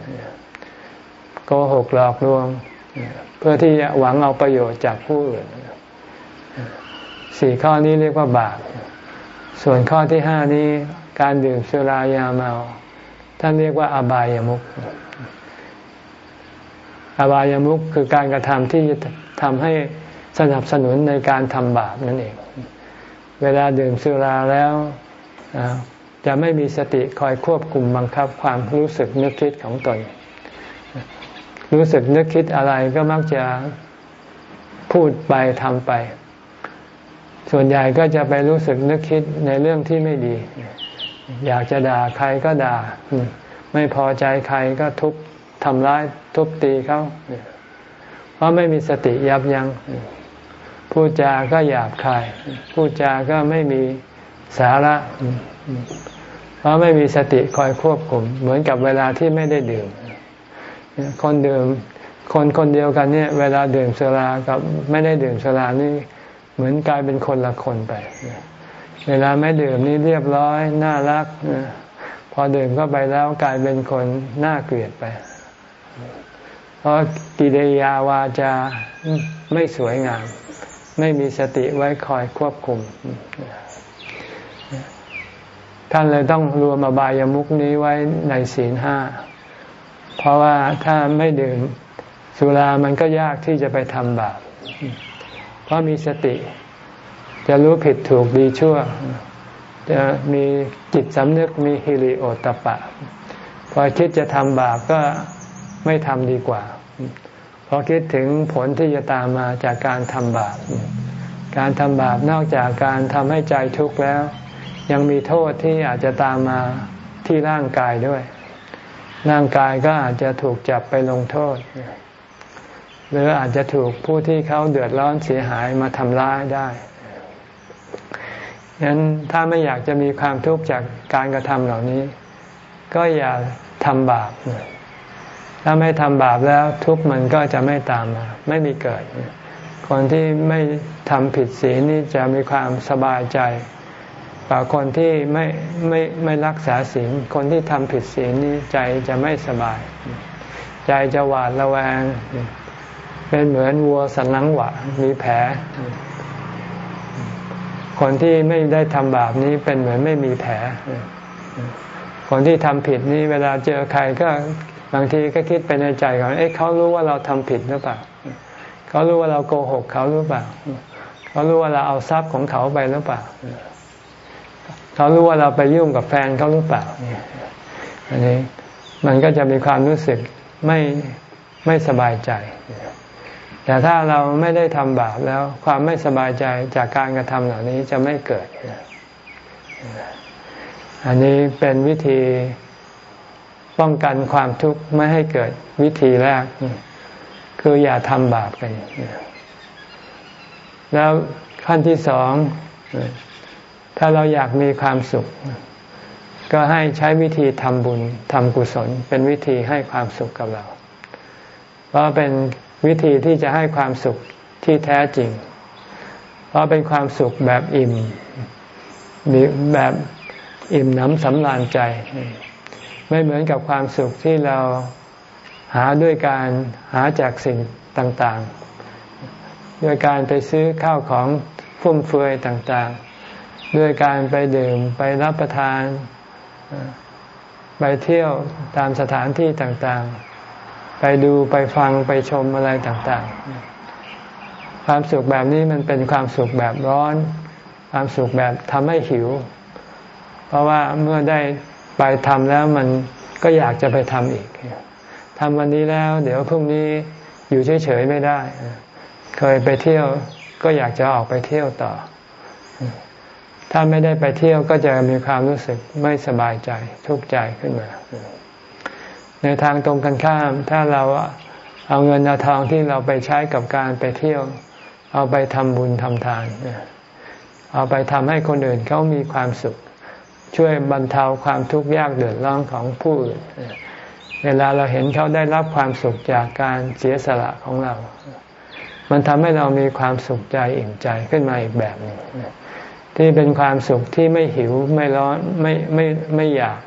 โกหกหลอกลวง เพื่อที่จะหวังเอาประโยชน์จากผู้อื่นสี่ข้อนี้เรียกว่าบาปส่วนข้อที่ห้านี้การดื่มสุรายาเมาท่านเรียกว่าอบายามุขอบายามุขคือการกระทำที่ทำให้สนับสนุนในการทำบาปนั่นเอง เวลาดื่มสุราแล้วจะไม่มีสติคอยควบคุมบังคับความรู้สึกนึกคิดของตน รู้สึกนึกคิดอะไรก็มักจะพูดไปทำไป ส่วนใหญ่ก็จะไปรู้สึกนึกคิดในเรื่องที่ไม่ดี อยากจะด่าใครก็ด่า ไม่พอใจใครก็ทุบทำร้ายทุบตีเขาเพราะไม่มีสติยับยัง้งพูดจาก็หยาบคาย พูดจาก็ไม่มีสาระ เพราะไม่มีสติคอยควบคุม เหมือนกับเวลาที่ไม่ได้ดื่ม คนดื่มคนคนเดียวกันเนี่ย เวลาดื่มสุรากับไม่ได้ดื่มสุรานี่เหมือนกลายเป็นคนละคนไป เวลาไม่ดื่มนี่เรียบร้อย น่ารัก พอดื่มเข้าไปแล้วกลายเป็นคนน่าเกลียดไป เพราะกิริยาวาจาไม่สวยงาม ไม่มีสติไว้คอยควบคุม ท่านเลยต้องรวมอบายามุกนี้ไว้ในศีลห้า เพราะว่าถ้าไม่ดื่มสุรามันก็ยากที่จะไปทำบาป เพราะมีสติ จะรู้ผิดถูกดีชั่ว จะมีจิตสำนึกมีฮิริโอตปะ พอคิดจะทำบาปก็ไม่ทำดีกว่า พอคิดถึงผลที่จะตามมาจากการทำบาป การทำบาปนอกจากการทำให้ใจทุกข์แล้ว ยังมีโทษที่อาจจะตามมาที่ร่างกายด้วย ร่างกายก็อาจจะถูกจับไปลงโทษ หรืออาจจะถูกผู้ที่เขาเดือดร้อนเสียหายมาทำร้ายได้ฉะนั้นถ้าไม่อยากจะมีความทุกข์จากการกระทำเหล่านี้ ก็อย่าทำบาป ถ้าไม่ทำบาปแล้วทุกข์มันก็จะไม่ตามมา ไม่มีเกิด คนที่ไม่ทำผิดศีลนี่จะมีความสบายใจ คนที่ไม่ไม่ไม่รักษาศีลคนที่ทำผิดศีลนี่ใจจะไม่สบาย ใจจะหวาดระแวง เป็นเหมือนวัวสันหลังหวะมีแผล คนที่ไม่ได้ทำบาปนี้เป็นเหมือนไม่มีแผล คนที่ทำผิดนี้เวลาเจอใครก็บางทีก็คิดไปในใจก่อนเอ๊ะเขารู้ว่าเราทำผิดหรือเปล่าเขารู้ว่าเราโกหกเขาหรือเปล่าเขารู้ว่าเราเอาทรัพย์ของเขาไปหรือเปล่า เขารู้ว่าเราไปยุ่งกับแฟนเขาหรือเปล่าอันนี้มันก็จะมีความรู้สึกไม่ไม่สบายใจ แต่ถ้าเราไม่ได้ทำบาปแล้วความไม่สบายใจจากการกระทำเหล่านี้จะไม่เกิด อันนี้เป็นวิธีป้องกันความทุกข์ไม่ให้เกิดวิธีแรก คืออย่าทำบาปกัน แล้วขั้นที่สอง ถ้าเราอยากมีความสุข ก็ให้ใช้วิธีทำบุญทำกุศล เป็นวิธีให้ความสุขกับเรา เพราะเป็นวิธีที่จะให้ความสุขที่แท้จริง เพราะเป็นความสุขแบบอิ่มมีแบบอิ่มน้ำสำราญใจ ไม่เหมือนกับความสุขที่เราหาด้วยการหาจากสิ่งต่างๆ ด้วยการไปซื้อข้าวของฟุ่มเฟือยต่างๆ ด้วยการไปดื่มไปรับประทาน ไปเที่ยวตามสถานที่ต่างๆ ไปดูไปฟังไปชมอะไรต่างๆ ความสุขแบบนี้มันเป็นความสุขแบบร้อน ความสุขแบบทำให้หิว เพราะว่าเมื่อได้ไปทำแล้วมันก็อยากจะไปทำอีกทำวันนี้แล้ว เดี๋ยวพรุ่งนี้อยู่เฉยๆไม่ได้ เคยไปเที่ยวก็อยากจะออกไปเที่ยวต่อ ถ้าไม่ได้ไปเที่ยวก็จะมีความรู้สึกไม่สบายใจทุกข์ใจขึ้นมา ในทางตรงกันข้าม ถ้าเราเอาเงินเอาทองที่เราไปใช้กับการไปเที่ยว เอาไปทำบุญทำทานเอาไปทำให้คนอื่นเขามีความสุข ช่วยบรรเทาความทุกข์ยากเดือดร้อนของผู้อื่นเวลาเราเห็นเขาได้รับความสุขจากการเสียสละของเรา มันทำให้เรามีความสุขใจอิ่มใจขึ้นมาอีกแบบหนึ่ง ที่เป็นความสุขที่ไม่หิวไม่ร้อนไม่ไม่ไม่อยาก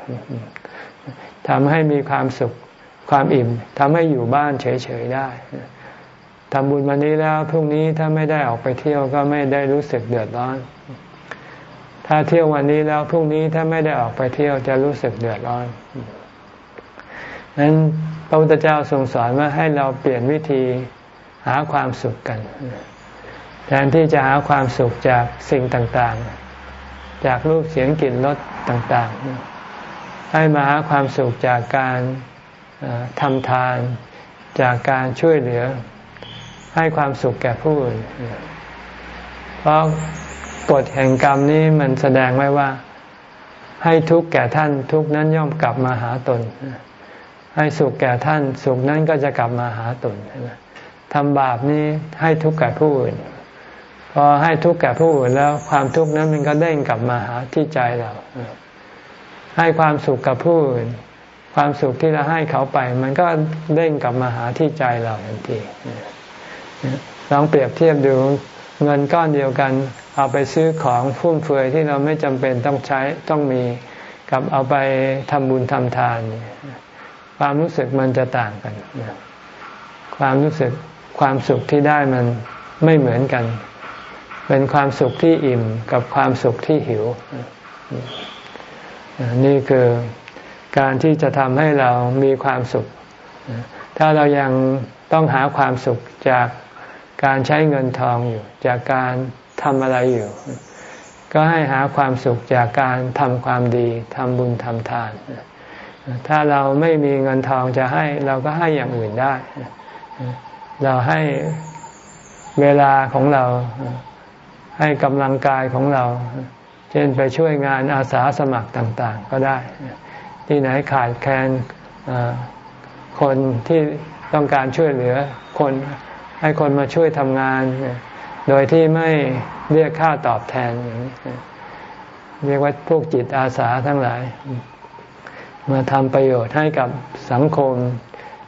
ทำให้มีความสุขความอิ่มทำให้อยู่บ้านเฉยๆได้ทำบุญวันนี้แล้วพรุ่งนี้ถ้าไม่ได้ออกไปเที่ยวก็ไม่ได้รู้สึกเดือดร้อน ถ้าเที่ยววันนี้แล้วพรุ่งนี้ถ้าไม่ได้ออกไปเที่ยวจะรู้สึกเดือดร้อนนั้นพระพุทธเจ้าทรงสอนว่าให้เราเปลี่ยนวิธีหาความสุขกัน แทนที่จะหาความสุขจากสิ่งต่างๆ จากรูปเสียงกลิ่นรสต่างๆ ให้มาหาความสุขจากการทำทาน จากการช่วยเหลือ ให้ความสุขแก่ผู้อื่น เพราะกฎแห่งกรรมนี้มันแสดงไว้ว่า ให้ทุกข์แก่ท่านทุกข์นั้นย่อมกลับมาหาตน ให้สุขแก่ท่านสุขนั้นก็จะกลับมาหาตนทำบาปนี้ให้ทุกข์แก่ผู้อื่น พอให้ทุกข์แก่ผู้อื่นแล้วความทุกข์นั้นมันก็เด้งกลับมาหาที่ใจเรา ให้ความสุขกับผู้อื่น ความสุขที่เราให้เขาไป มันก็เด้งกลับมาหาที่ใจเราทันทีลองเปรียบเทียบดูเงินก้อนเดียวกัน เอาไปซื้อของฟุ่มเฟือยที่เราไม่จำเป็นต้องใช้ต้องมีกับเอาไปทำบุญทำทาน ความรู้สึกมันจะต่างกัน ความรู้สึกความสุขที่ได้มันไม่เหมือนกัน เป็นความสุขที่อิ่มกับความสุขที่หิว นี่คือการที่จะทำให้เรามีความสุข ถ้าเรายังต้องหาความสุขจากการใช้เงินทองอยู่ จากการทำอะไรอยู่ ก็ให้หาความสุขจากการทำความดีทำบุญทำทาน ถ้าเราไม่มีเงินทองจะให้เราก็ให้อย่างอื่นได้ เราให้เวลาของเรา ให้กำลังกายของเรา เช่นไปช่วยงานอาสาสมัครต่าง ๆ ก็ได้ ที่ไหนขาดแคลนคนที่ต้องการช่วยเหลือคนให้คนมาช่วยทำงาน โดยที่ไม่เรียกค่าตอบแทนอย่างนี้เรียกว่าพวกจิตอาสาทั้งหลาย มาทำประโยชน์ให้กับสังคม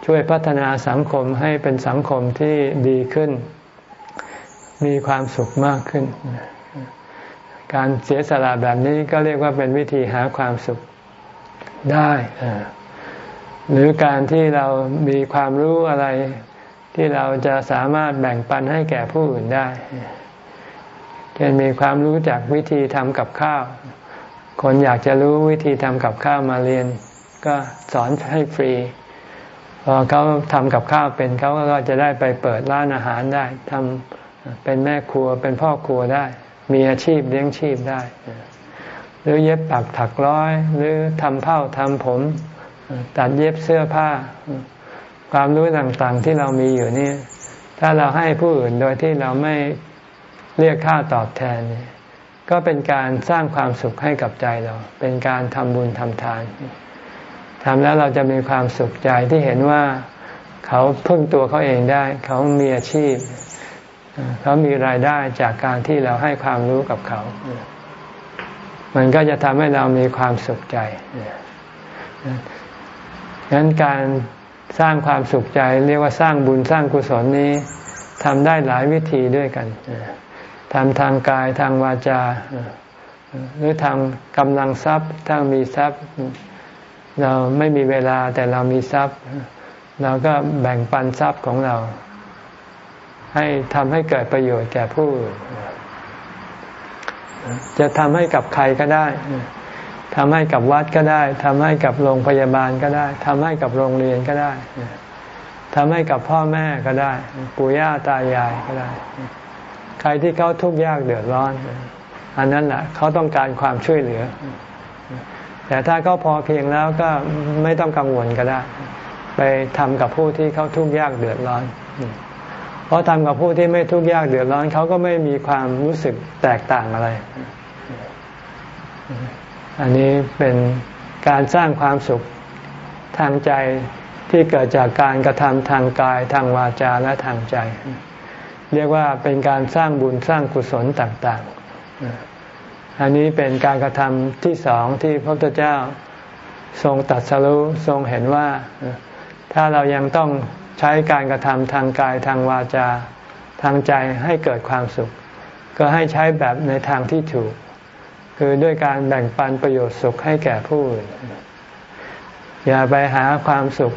ช่วยพัฒนาสังคมให้เป็นสังคมที่ดีขึ้น มีความสุขมากขึ้น การเสียสละแบบนี้ก็เรียกว่าเป็นวิธีหาความสุขได้หรือการที่เรามีความรู้อะไรที่เราจะสามารถแบ่งปันให้แก่ผู้อื่นได้เช่นมีความรู้จากวิธีทำกับข้าว คนอยากจะรู้วิธีทำกับข้าวมาเรียน ก็สอนให้ฟรี พอเขาทำกับข้าวเป็นเขาก็จะได้ไปเปิดร้านอาหารได้ทำ เป็นแม่ครัวเป็นพ่อครัวได้ มีอาชีพเลี้ยงชีพได้ หรือเย็บปักถักร้อย หรือทำเผ้าทำผม ตัดเย็บเสื้อผ้า ความรู้ต่างๆที่เรามีอยู่นี่ ถ้าเราให้ผู้อื่นโดยที่เราไม่เรียกค่าตอบแทนก็เป็นการสร้างความสุขให้กับใจเรา เป็นการทำบุญทำทานทำแล้วเราจะมีความสุขใจที่เห็นว่าเขาพึ่งตัวเขาเองได้ เขามีอาชีพ เขามีรายได้จากการที่เราให้ความรู้กับเขา มันก็จะทำให้เรามีความสุขใจดังนั้นการสร้างความสุขใจ เรียกว่าสร้างบุญสร้างกุศลนี้ทำได้หลายวิธีด้วยกันทำทางกายทางวาจา หรือทางกำลังทรัพย์ถ้ามีทรัพย์ เราไม่มีเวลาแต่เรามีทรัพย์ เราก็แบ่งปันทรัพย์ของเรา ให้ทำให้เกิดประโยชน์แก่ผู้อื่นจะทำให้กับใครก็ได้ทำให้กับวัดก็ได้ทำให้กับโรงพยาบาลก็ได้ทำให้กับโรงเรียนก็ได้ทำให้กับพ่อแม่ก็ได้ ปู่ย่าตายายก็ได้ ใครที่เขาทุกข์ยากเดือดร้อน อันนั้นแหละเขาต้องการความช่วยเหลือ แต่ถ้าเขาพอเพียงแล้วก็ไม่ต้องกังวลก็ได้ ไปทำกับผู้ที่เขาทุกข์ยากเดือดร้อน เพราะทำกับผู้ที่ไม่ทุกข์ยากเดือดร้อนเขาก็ไม่มีความรู้สึกแตกต่างอะไร อันนี้เป็นการสร้างความสุขทางใจที่เกิดจากการกระทำทางกายทางวาจาและทางใจ เรียกว่าเป็นการสร้างบุญสร้างกุศลต่างๆ อันนี้เป็นการกระทำที่สองที่พระพุทธเจ้าทรงตัดสรุทรงเห็นว่าถ้าเรายังต้อง ใช้การกระทำทางกายทางวาจา ทางใจให้เกิดความสุข ก็ให้ใช้แบบในทางที่ถูก คือด้วยการแบ่งปันประโยชน์สุขให้แก่ผู้อื่นอย่าไปหาความสุข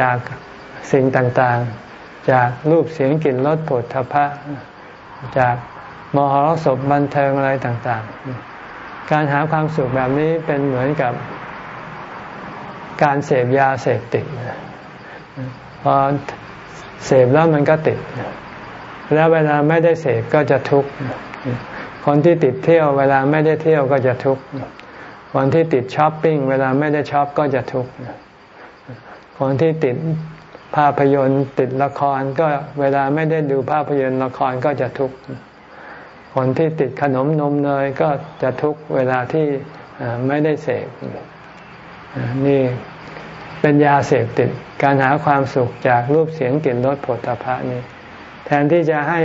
จากสิ่งต่างๆ จากรูปเสียงกลิ่นรสผลทพะ จากมหรสพบันเทิงอะไรต่างๆ การหาความสุขแบบนี้เป็นเหมือนกับการเสพยาเสพติด พอเสพแล้วมันก็ติด แล้วเวลาไม่ได้เสพก็จะทุกข์คนที่ติดเที่ยวเวลาไม่ได้เที่ยวก็จะทุกข์คนที่ติดช้อปปิ้งเวลาไม่ได้ช้อปก็จะทุกข์คนที่ติดภาพยนตร์ติดละครก็เวลาไม่ได้ดูภาพยนตร์ละครก็จะทุกข์คนที่ติดขนมนมเนยก็จะทุกข์เวลาที่ไม่ได้เสพนี่ เป็นยาเสพติด การหาความสุขจากรูปเสียงกลิ่นรสผลตภะนี่แทนที่จะให้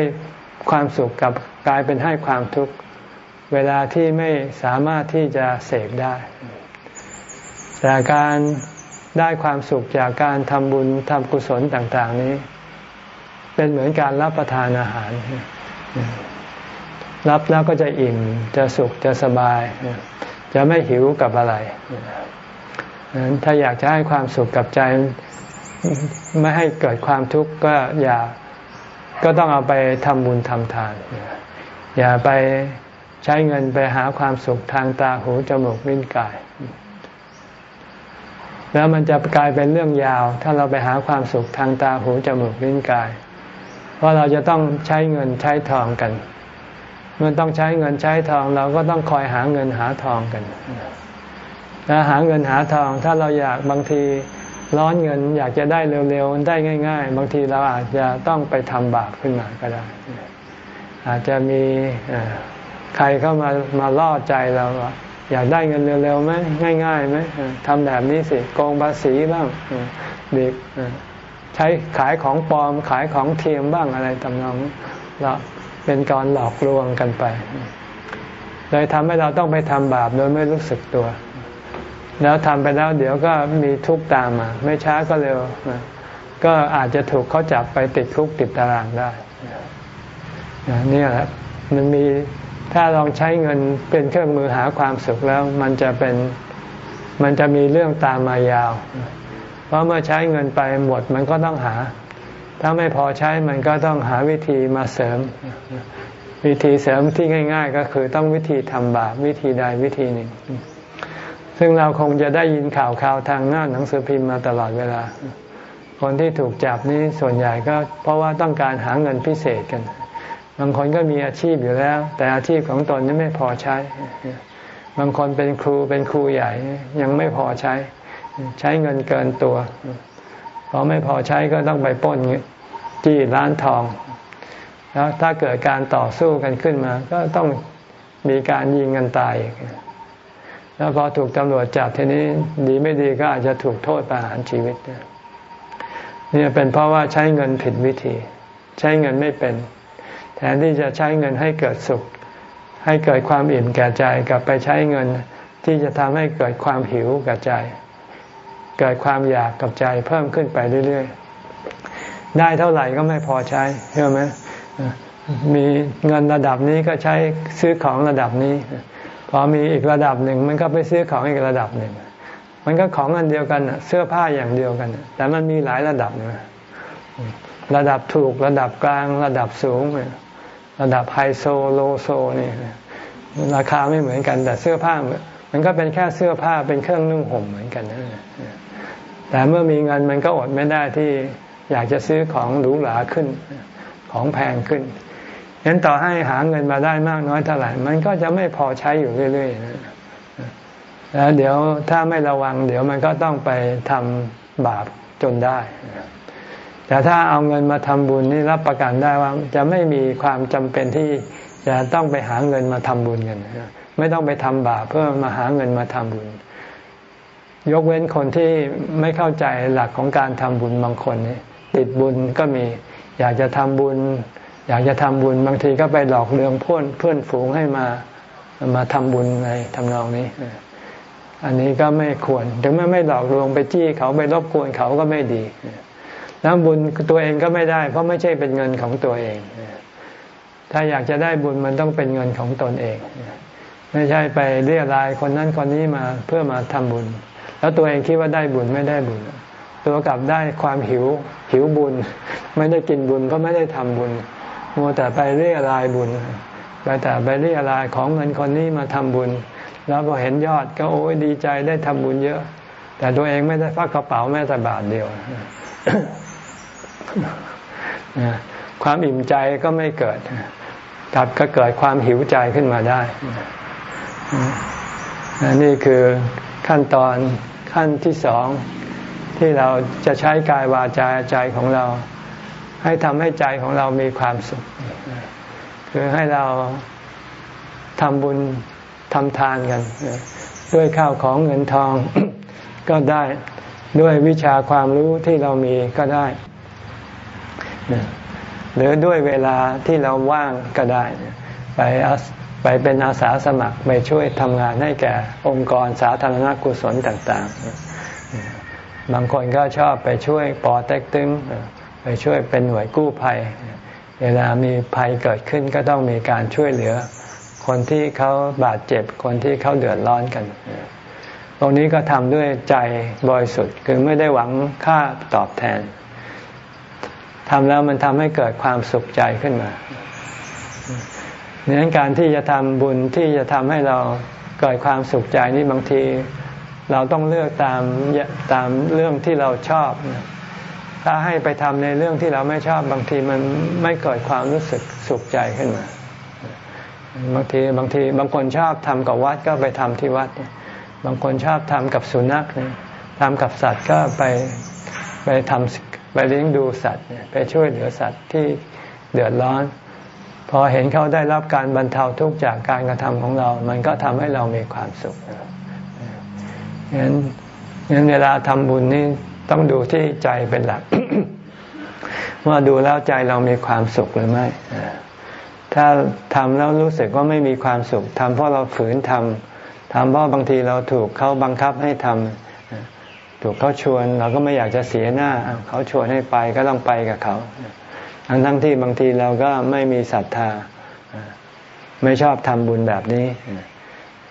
ความสุขกับกลายเป็นให้ความทุกข์เวลาที่ไม่สามารถที่จะเสพได้ แต่การได้ความสุขจากการทำบุญทำกุศลต่างๆนี้ เป็นเหมือนการรับประทานอาหาร รับแล้วก็จะอิ่มจะสุขจะสบาย จะไม่หิวกับอะไร ถ้าอยากจะให้ความสุขกับใจไม่ให้เกิดความทุกข์ก็อย่าก็ต้องเอาไปทำบุญทำทาน อย่าไปใช้เงินไปหาความสุขทางตาหูจมูกลิ้นกาย แล้วมันจะกลายเป็นเรื่องยาว ถ้าเราไปหาความสุขทางตาหูจมูกลิ้นกาย เพราะเราจะต้องใช้เงินใช้ทองกัน เมื่อต้องใช้เงินใช้ทองเราก็ต้องคอยหาเงินหาทองกัน แล้วหาเงินหาทองถ้าเราอยากบางทีร้อนเงินอยากจะได้เร็วๆได้ง่าย ๆ บางทีเราอาจจะต้องไปทำบาปขึ้นมาก็ได้ อาจจะมีใครเข้ามามาล่อใจเราอยากได้เงินเร็วๆไหมง่ายๆไหมทำแบบนี้สิโกงภาษีบ้างเด็กใช้ขายของปลอมขายของเทียมบ้างอะไรตำนองเราเป็นการหลอกลวงกันไปเลยทำให้เราต้องไปทำบาปโดยไม่รู้สึกตัว แล้วทำไปแล้วเดี๋ยวก็มีทุกข์ตามมา ไม่ช้าก็เร็ว ก็อาจจะถูกเขาจับไปติดคุกติดตารางได้นี่แหละมันมีถ้าลองใช้เงินเป็นเครื่องมือหาความสุขแล้วมันจะเป็นมันจะมีเรื่องตามมายาว เพราะเมื่อใช้เงินไปหมดมันก็ต้องหา ถ้าไม่พอใช้มันก็ต้องหาวิธีมาเสริม วิธีเสริมที่ง่าย ๆ ก็คือต้องวิธีทำบาปวิธีใดวิธีหนึ่ง ซึ่งเราคงจะได้ยินข่าวข่าวทางหน้าหนังสือพิมพ์มาตลอดเวลา คนที่ถูกจับนี่ส่วนใหญ่ก็เพราะว่าต้องการหาเงินพิเศษกัน บางคนก็มีอาชีพอยู่แล้ว แต่อาชีพของตนนี่ไม่พอใช้ บางคนเป็นครูเป็นครูใหญ่ยังไม่พอใช้ ใช้เงินเกินตัวพอไม่พอใช้ก็ต้องไปป้นจี้ร้านทอง แล้วถ้าเกิดการต่อสู้กันขึ้นมา ก็ต้องมีการยิงกันตายอีก แล้วพอถูกตำรวจจับทีนี้ดีไม่ดีก็อาจจะถูกโทษประหารชีวิตเนี่ยเป็นเพราะว่าใช้เงินผิดวิธี ใช้เงินไม่เป็น แทนที่จะใช้เงินให้เกิดสุข ให้เกิดความอิ่มแก่ใจกับไปใช้เงินที่จะทำให้เกิดความหิวกับใจ เกิดความอยากกับใจเพิ่มขึ้นไปเรื่อยๆ ได้เท่าไหร่ก็ไม่พอใช้ใช่ไหมมีเงินระดับนี้ก็ใช้ซื้อของระดับนี้ พอมีอีกระดับหนึ่ง มันก็ไปซื้อของอีกระดับหนึ่ง มันก็ของอันเดียวกันเสื้อผ้าอย่างเดียวกัน แต่มันมีหลายระดับนะระดับถูกระดับกลางระดับสูง ระดับไฮโซโลโซนี่ราคาไม่เหมือนกัน แต่เสื้อผ้า มันก็เป็นแค่เสื้อผ้าเป็นเครื่องนุ่งห่มเหมือนกันนะแต่เมื่อมีเงินมันก็อดไม่ได้ที่อยากจะซื้อของหรูหราขึ้น ของแพงขึ้น ฉะนั้นต่อให้หาเงินมาได้มากน้อยเท่าไหร่ มันก็จะไม่พอใช้อยู่เรื่อยๆแล้วเดี๋ยวถ้าไม่ระวัง เดี๋ยวมันก็ต้องไปทำบาปจนได้ แต่ถ้าเอาเงินมาทำบุญนี่รับประกันได้ว่าจะไม่มีความจำเป็นที่จะต้องไปหาเงินมาทำบุญกันไม่ต้องไปทำบาปเพื่อมาหาเงินมาทำบุญ ยกเว้นคนที่ไม่เข้าใจหลักของการทำบุญบางคนนี่ติดบุญก็มีอยากจะทำบุญ อยากจะทำบุญบางทีก็ไปหลอกลวงเพื่อนเพื่อนฝูงให้มามาทำบุญในทำนองนี้ อันนี้ก็ไม่ควร ถึงแม้ไม่หลอกลวงไปจี้เขาไปรบกวนเขาก็ไม่ดีแล้วบุญตัวเองก็ไม่ได้ เพราะไม่ใช่เป็นเงินของตัวเอง ถ้าอยากจะได้บุญมันต้องเป็นเงินของตนเอง ไม่ใช่ไปเรียรายคนนั้นคนนี้มาเพื่อมาทำบุญ แล้วตัวเองคิดว่าได้บุญไม่ได้บุญ ตัวกลับได้ความหิวหิวบุญ ไม่ได้กินบุญเพราะไม่ได้ทำบุญ มัวแต่ไปเรียรายบุญไปแต่ไปเรียรายของเงินคนนี้มาทำบุญ แล้วพอเห็นยอดก็โอ้ยดีใจได้ทำบุญเยอะ แต่ตัวเองไม่ได้ฟักกระเป๋าแม้แต่บาทเดียวความอิ่มใจก็ไม่เกิดกลับก็เกิดความหิวใจขึ้นมาได้นี่คือขั้นตอนขั้นที่สองที่เราจะใช้กายวาจาใจของเรา ให้ทำให้ใจของเรามีความสุข คือให้เราทำบุญทำทานกัน ด้วยข้าวของเงินทองก็ได้ด้วยวิชาความรู้ที่เรามีก็ได้ หรือด้วยเวลาที่เราว่างก็ได้ ไปไปเป็นอาสาสมัครไปช่วยทำงานให้แก่องค์กรสาธารณกุศลต่าง ๆ บางคนก็ชอบไปช่วยปอเต็กตึง ไปช่วยเป็นหน่วยกู้ภัย เวลามีภัยเกิดขึ้นก็ต้องมีการช่วยเหลือ คนที่เขาบาดเจ็บคนที่เขาเดือดร้อนกัน ตรงนี้ก็ทำด้วยใจบริสุทธิ์คือไม่ได้หวังค่าตอบแทนทำแล้วมันทำให้เกิดความสุขใจขึ้นมาดังนั้นการที่จะทำบุญที่จะทำให้เราเกิดความสุขใจนี่บางที เราต้องเลือกตามตามเรื่องที่เราชอบ ถ้าให้ไปทำในเรื่องที่เราไม่ชอบบางทีมันไม่เกิดความรู้สึกสุขใจขึ้นมา บางทีบางทีบางคนชอบทำกับวัดก็ไปทำที่วัด บางคนชอบทำกับสุนัขทำกับสัตว์ก็ไปไปทำไปเลี้ยงดูสัตว์ไปช่วยเหลือสัตว์ที่เดือดร้อน พอเห็นเขาได้รับการบรรเทาทุกข์จากการกระทำของเรา มันก็ทำให้เรามีความสุขงั้นงั้นเวลาทำบุญนี่ ต้องดูที่ใจเป็นหลัก ว่าดูแล้วใจเรามีความสุขหรือไม่ ถ้าทำแล้วรู้สึกว่าไม่มีความสุขทำเพราะเราฝืนทำทำเพราะบางทีเราถูกเขาบังคับให้ทำถูกเขาชวน เราก็ไม่อยากจะเสียหน้า เขาชวนให้ไปก็ต้องไปกับเขาทั้งทั้งที่บางทีเราก็ไม่มีศรัทธา ไม่ชอบทำบุญแบบนี้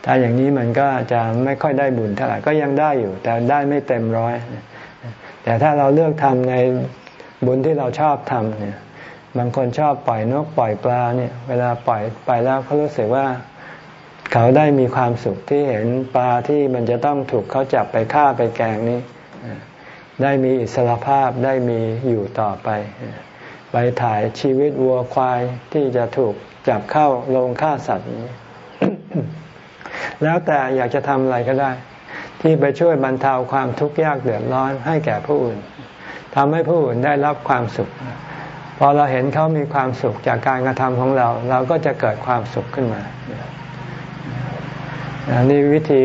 ถ้าอย่างนี้มันก็จะไม่ค่อยได้บุญเท่าไหร่ก็ยังได้อยู่ แต่ได้ไม่เต็มร้อย แต่ถ้าเราเลือกทำในบุญที่เราชอบทำเนี่ย บางคนชอบปล่อยนกปล่อยปลาเนี่ย เวลาปล่อยไปแล้วเขารู้สึกว่าเขาได้มีความสุขที่เห็นปลาที่มันจะต้องถูกเขาจับไปฆ่าไปแกงนี้ ได้มีอิสรภาพได้มีอยู่ต่อไป ไปถ่ายชีวิตวัวควายที่จะถูกจับเข้าโรงฆ่าสัตว์นี้ แล้วแต่อยากจะทำอะไรก็ได้ ที่ไปช่วยบรรเทาความทุกข์ยากเดือดร้อนให้แก่ผู้อื่นทำให้ผู้อื่นได้รับความสุข พอเราเห็นเขามีความสุขจากการกระทำของเรา เราก็จะเกิดความสุขขึ้นมานี่วิธี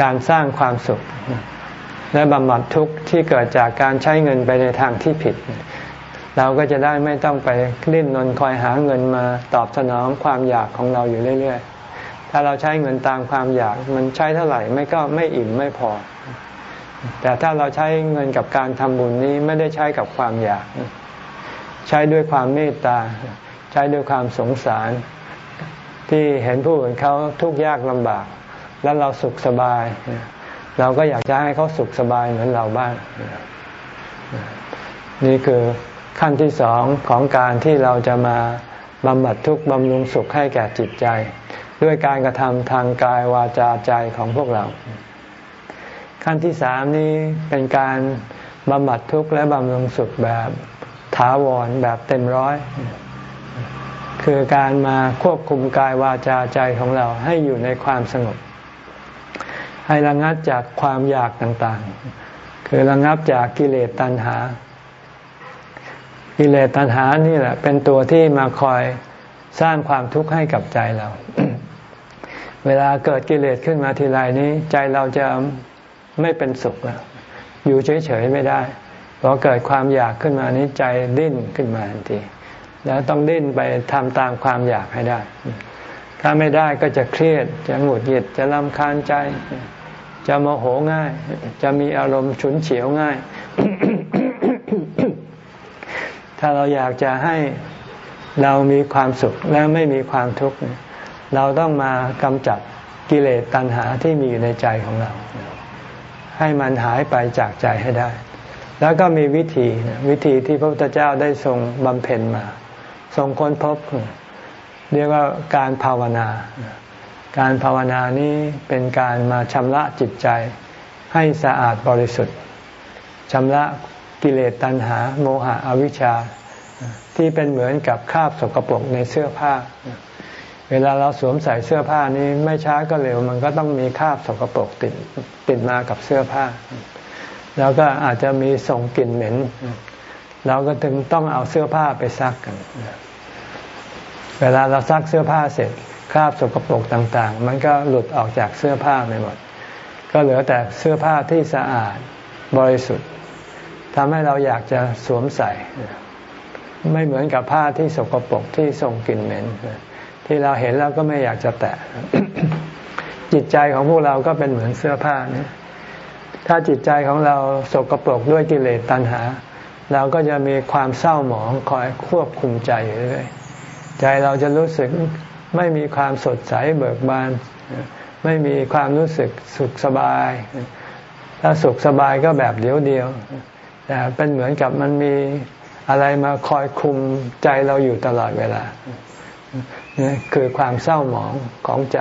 การสร้างความสุข และบำบัดทุกข์ที่เกิดจากการใช้เงินไปในทางที่ผิด เราก็จะได้ไม่ต้องไปลิ้นนนคอยหาเงินมาตอบสนองความอยากของเราอยู่เรื่อยๆ ถ้าเราใช้เงินตามความอยาก มันใช้เท่าไหร่ไม่ก็ไม่อิ่มไม่พอ แต่ถ้าเราใช้เงินกับการทำบุญนี้ไม่ได้ใช้กับความอยาก ใช้ด้วยความเมตตา ใช้ด้วยความสงสาร ที่เห็นผู้อื่นเขาทุกข์ยากลำบาก แล้วเราสุขสบาย เราก็อยากจะให้เขาสุขสบายเหมือนเราบ้าง นี่คือขั้นที่สองของการที่เราจะมาบำบัดทุกข์บำรุงสุขให้แก่จิตใจ ด้วยการกระทำทางกายวาจาใจของพวกเรา ขั้นที่สามนี้เป็นการบำบัดทุกข์และบำรุงสุขแบบถาวรแบบเต็มร้อย คือการมาควบคุมกายวาจาใจของเราให้อยู่ในความสงบ ให้ระงับจากความอยากต่างๆ คือระงับจากกิเลสตัณหา กิเลสตัณหานี่แหละ เป็นตัวที่มาคอยสร้างความทุกข์ให้กับใจเรา เวลาเกิดกิเลสขึ้นมาทีไรนี้ ใจเราจะไม่เป็นสุขอยู่เฉยๆไม่ได้พอเกิดความอยากขึ้นมานี้ใจดิ้นขึ้นมาทันทีแล้วต้องดิ้นไปทำตามความอยากให้ได้ ถ้าไม่ได้ก็จะเครียดจะหงุดหงิดจะลำคาญใจ จะโมโหง่าย จะมีอารมณ์ฉุนเฉียวง่าย ถ้าเราอยากจะให้เรามีความสุขและไม่มีความทุกข์เเราต้องมากำจัดกิเลสตัณหาที่มีอยู่ในใจของเรา ให้มันหายไปจากใจให้ได้ แล้วก็มีวิธีวิธีที่พระพุทธเจ้าได้ทรงบำเพ็ญมา ทรงค้นพบ เรียกว่าการภาวนา การภาวนานี้เป็นการมาชำระจิตใจให้สะอาดบริสุทธิ์ชำระกิเลสตัณหา โมหะอวิชชา ที่เป็นเหมือนกับคราบสกปรกในเสื้อผ้า เวลาเราสวมใส่เสื้อผ้านี้ไม่ช้าก็เร็ว มันก็ต้องมีคราบสกปรกติดติดมากับเสื้อผ้า แล้วก็อาจจะมีส่งกลิ่นเหม็น เราก็ถึงต้องเอาเสื้อผ้าไปซักกัน เวลาเราซักเสื้อผ้าเสร็จคราบสกปรกต่างๆ มันก็หลุดออกจากเสื้อผ้าไปหมด ก็เหลือแต่เสื้อผ้าที่สะอาดบริสุทธิ์ทำให้เราอยากจะสวมใส่ ไม่เหมือนกับผ้าที่สกปรกที่ส่งกลิ่นเหม็น ที่เราเห็นแล้วก็ไม่อยากจะแตะ จิตใจของพวกเราก็เป็นเหมือนเสื้อผ้านี่ถ้าจิตใจของเราสกปรกด้วยกิเลสตัณหา เราก็จะมีความเศร้าหมองคอยควบคุมใจอยู่เรื่อยใจเราจะรู้สึกไม่มีความสดใสเบิกบาน ไม่มีความรู้สึกสุขสบายถ้าสุขสบายก็แบบเดียวเดียวแต่เป็นเหมือนกับมันมีอะไรมาคอยคุมใจเราอยู่ตลอดเวลา คือความเศร้าหมองของใจ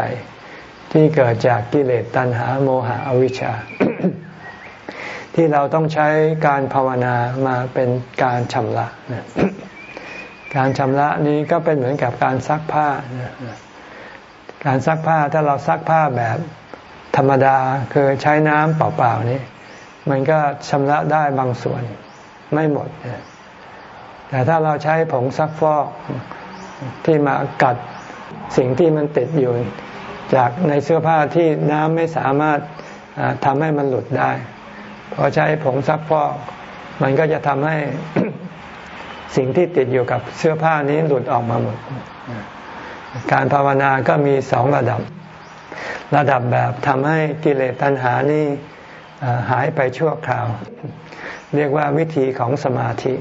ที่เกิดจากกิเลสตัณหาโมหะอวิชชา ที่เราต้องใช้การภาวนามาเป็นการชำระการชำระนี้ก็เป็นเหมือนกับการซักผ้าการซักผ้าถ้าเราซักผ้าแบบธรรมดาคือใช้น้ำเปล่าๆนี้ มันก็ชำระได้บางส่วนไม่หมด แต่ถ้าเราใช้ผงซักฟอก ที่มากัดสิ่งที่มันติดอยู่ จากในเสื้อผ้าที่น้ำไม่สามารถทำให้มันหลุดได้พอใช้ผงซักฟอกมันก็จะทำให้สิ่งที่ติดอยู่กับเสื้อผ้านี้หลุดออกมาหมด การภาวนาก็มีสองระดับ ระดับแบบทำให้กิเลสตัณหานี้หายไปชั่วคราว เรียกว่าวิธีของสมาธิ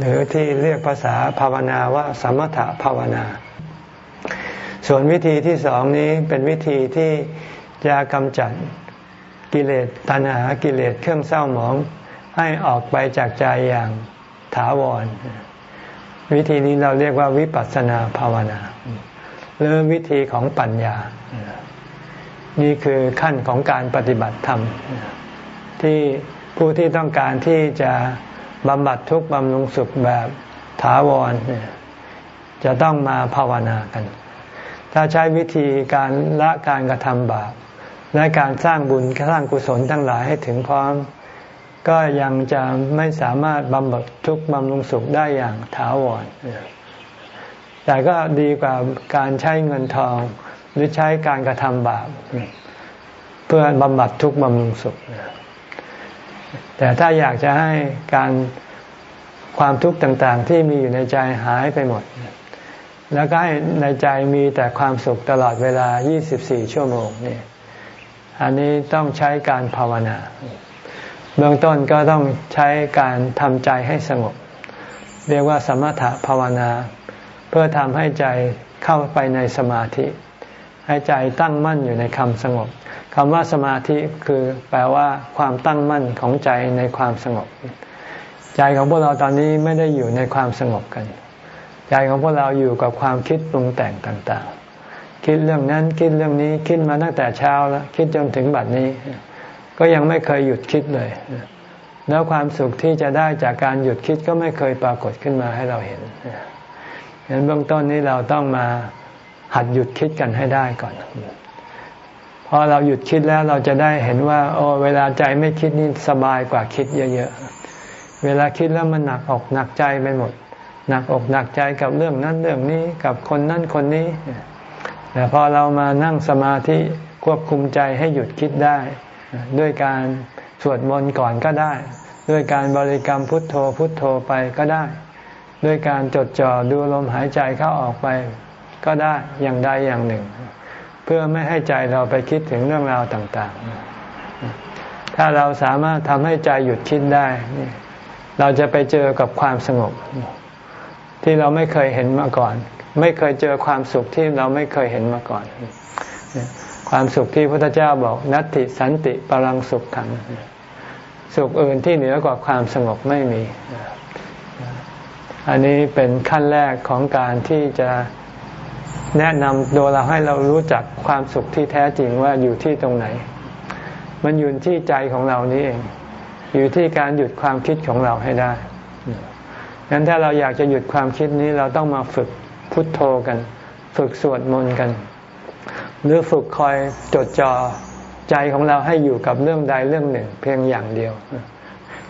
หรือที่เรียกภาษาภาวนาว่าสมถภาวนา ส่วนวิธีที่สองนี้เป็นวิธีที่จะกำจัดกิเลสตัณหากิเลสเครื่องเศร้าหมอง ให้ออกไปจากใจอย่างถาวร วิธีนี้เราเรียกว่าวิปัสสนาภาวนา หรือวิธีของปัญญา นี่คือขั้นของการปฏิบัติธรรม ที่ผู้ที่ต้องการที่จะ บำบัดทุกข์บำรุงสุขแบบถาวรจะต้องมาภาวนากัน ถ้าใช้วิธีการละการกระทำบาป และการสร้างบุญสร้างกุศลทั้งหลายให้ถึงพร้อม ก็ยังจะไม่สามารถบำบัดทุกข์บำรุงสุขได้อย่างถาวร แต่ก็ดีกว่าการใช้เงินทอง หรือใช้การกระทำบาป เพื่อบำบัดทุกข์บำรุงสุข แต่ถ้าอยากจะให้การความทุกข์ต่างๆ ที่มีอยู่ในใจหายไปหมด แล้วก็ให้ในใจมีแต่ความสุขตลอดเวลา 24 ชั่วโมงนี่อันนี้ต้องใช้การภาวนา เบื้องต้นก็ต้องใช้การทำใจให้สงบ เรียกว่าสมถะภาวนา เพื่อทำให้ใจเข้าไปในสมาธิ ให้ใจตั้งมั่นอยู่ในคำสงบ คำว่าสมาธิคือแปลว่าความตั้งมั่นของใจในความสงบ ใจของพวกเราตอนนี้ไม่ได้อยู่ในความสงบกัน ใจของพวกเราอยู่กับความคิดปรุงแต่งต่างๆ คิดเรื่องนั้นคิดเรื่องนี้คิดมาตั้งแต่เช้าแล้วคิดจนถึงบัดนี้ ก็ยังไม่เคยหยุดคิดเลย แล้วความสุขที่จะได้จากการหยุดคิดก็ไม่เคยปรากฏขึ้นมาให้เราเห็นเห็นเบื้องต้นนี้เราต้องมาหัดหยุดคิดกันให้ได้ก่อน พอเราหยุดคิดแล้วเราจะได้เห็นว่า โอ้เวลาใจไม่คิดนี่สบายกว่าคิดเยอะๆ เวลาคิดแล้วมันหนักอกหนักใจไปหมด หนักอกหนักใจกับเรื่องนั้นเรื่องนี้กับคนนั้นคนนี้ แต่พอเรามานั่งสมาธิควบคุมใจให้หยุดคิดได้ ด้วยการสวดมนต์ก่อนก็ได้ ด้วยการบริกรรมพุทโธพุทโธไปก็ได้ ด้วยการจดจ่อดูลมหายใจเข้าออกไปก็ได้อย่างใดอย่างหนึ่ง พื่อไม่ให้ใจเราไปคิดถึงเรื่องราวต่างๆ ถ้าเราสามารถทำให้ใจหยุดคิดได้ เราจะไปเจอกับความสงบ ที่เราไม่เคยเห็นมาก่อน ไม่เคยเจอความสุขที่เราไม่เคยเห็นมาก่อน ความสุขที่พระพุทธเจ้าบอก นัตติสันติปรังสุขขัง สุขอื่นที่เหนือกว่าความสงบไม่มี อันนี้เป็นขั้นแรกของการที่จะ แนะนำโดยเราให้เรารู้จักความสุขที่แท้จริงว่าอยู่ที่ตรงไหน มันอยู่ที่ใจของเรานี้เอง อยู่ที่การหยุดความคิดของเราให้ได้งั้นถ้าเราอยากจะหยุดความคิดนี้เราต้องมาฝึกพุทโธกัน ฝึกสวดมนต์กัน หรือฝึกคอยจดจ่อใจของเราให้อยู่กับเรื่องใดเรื่องหนึ่ง เพียงอย่างเดียว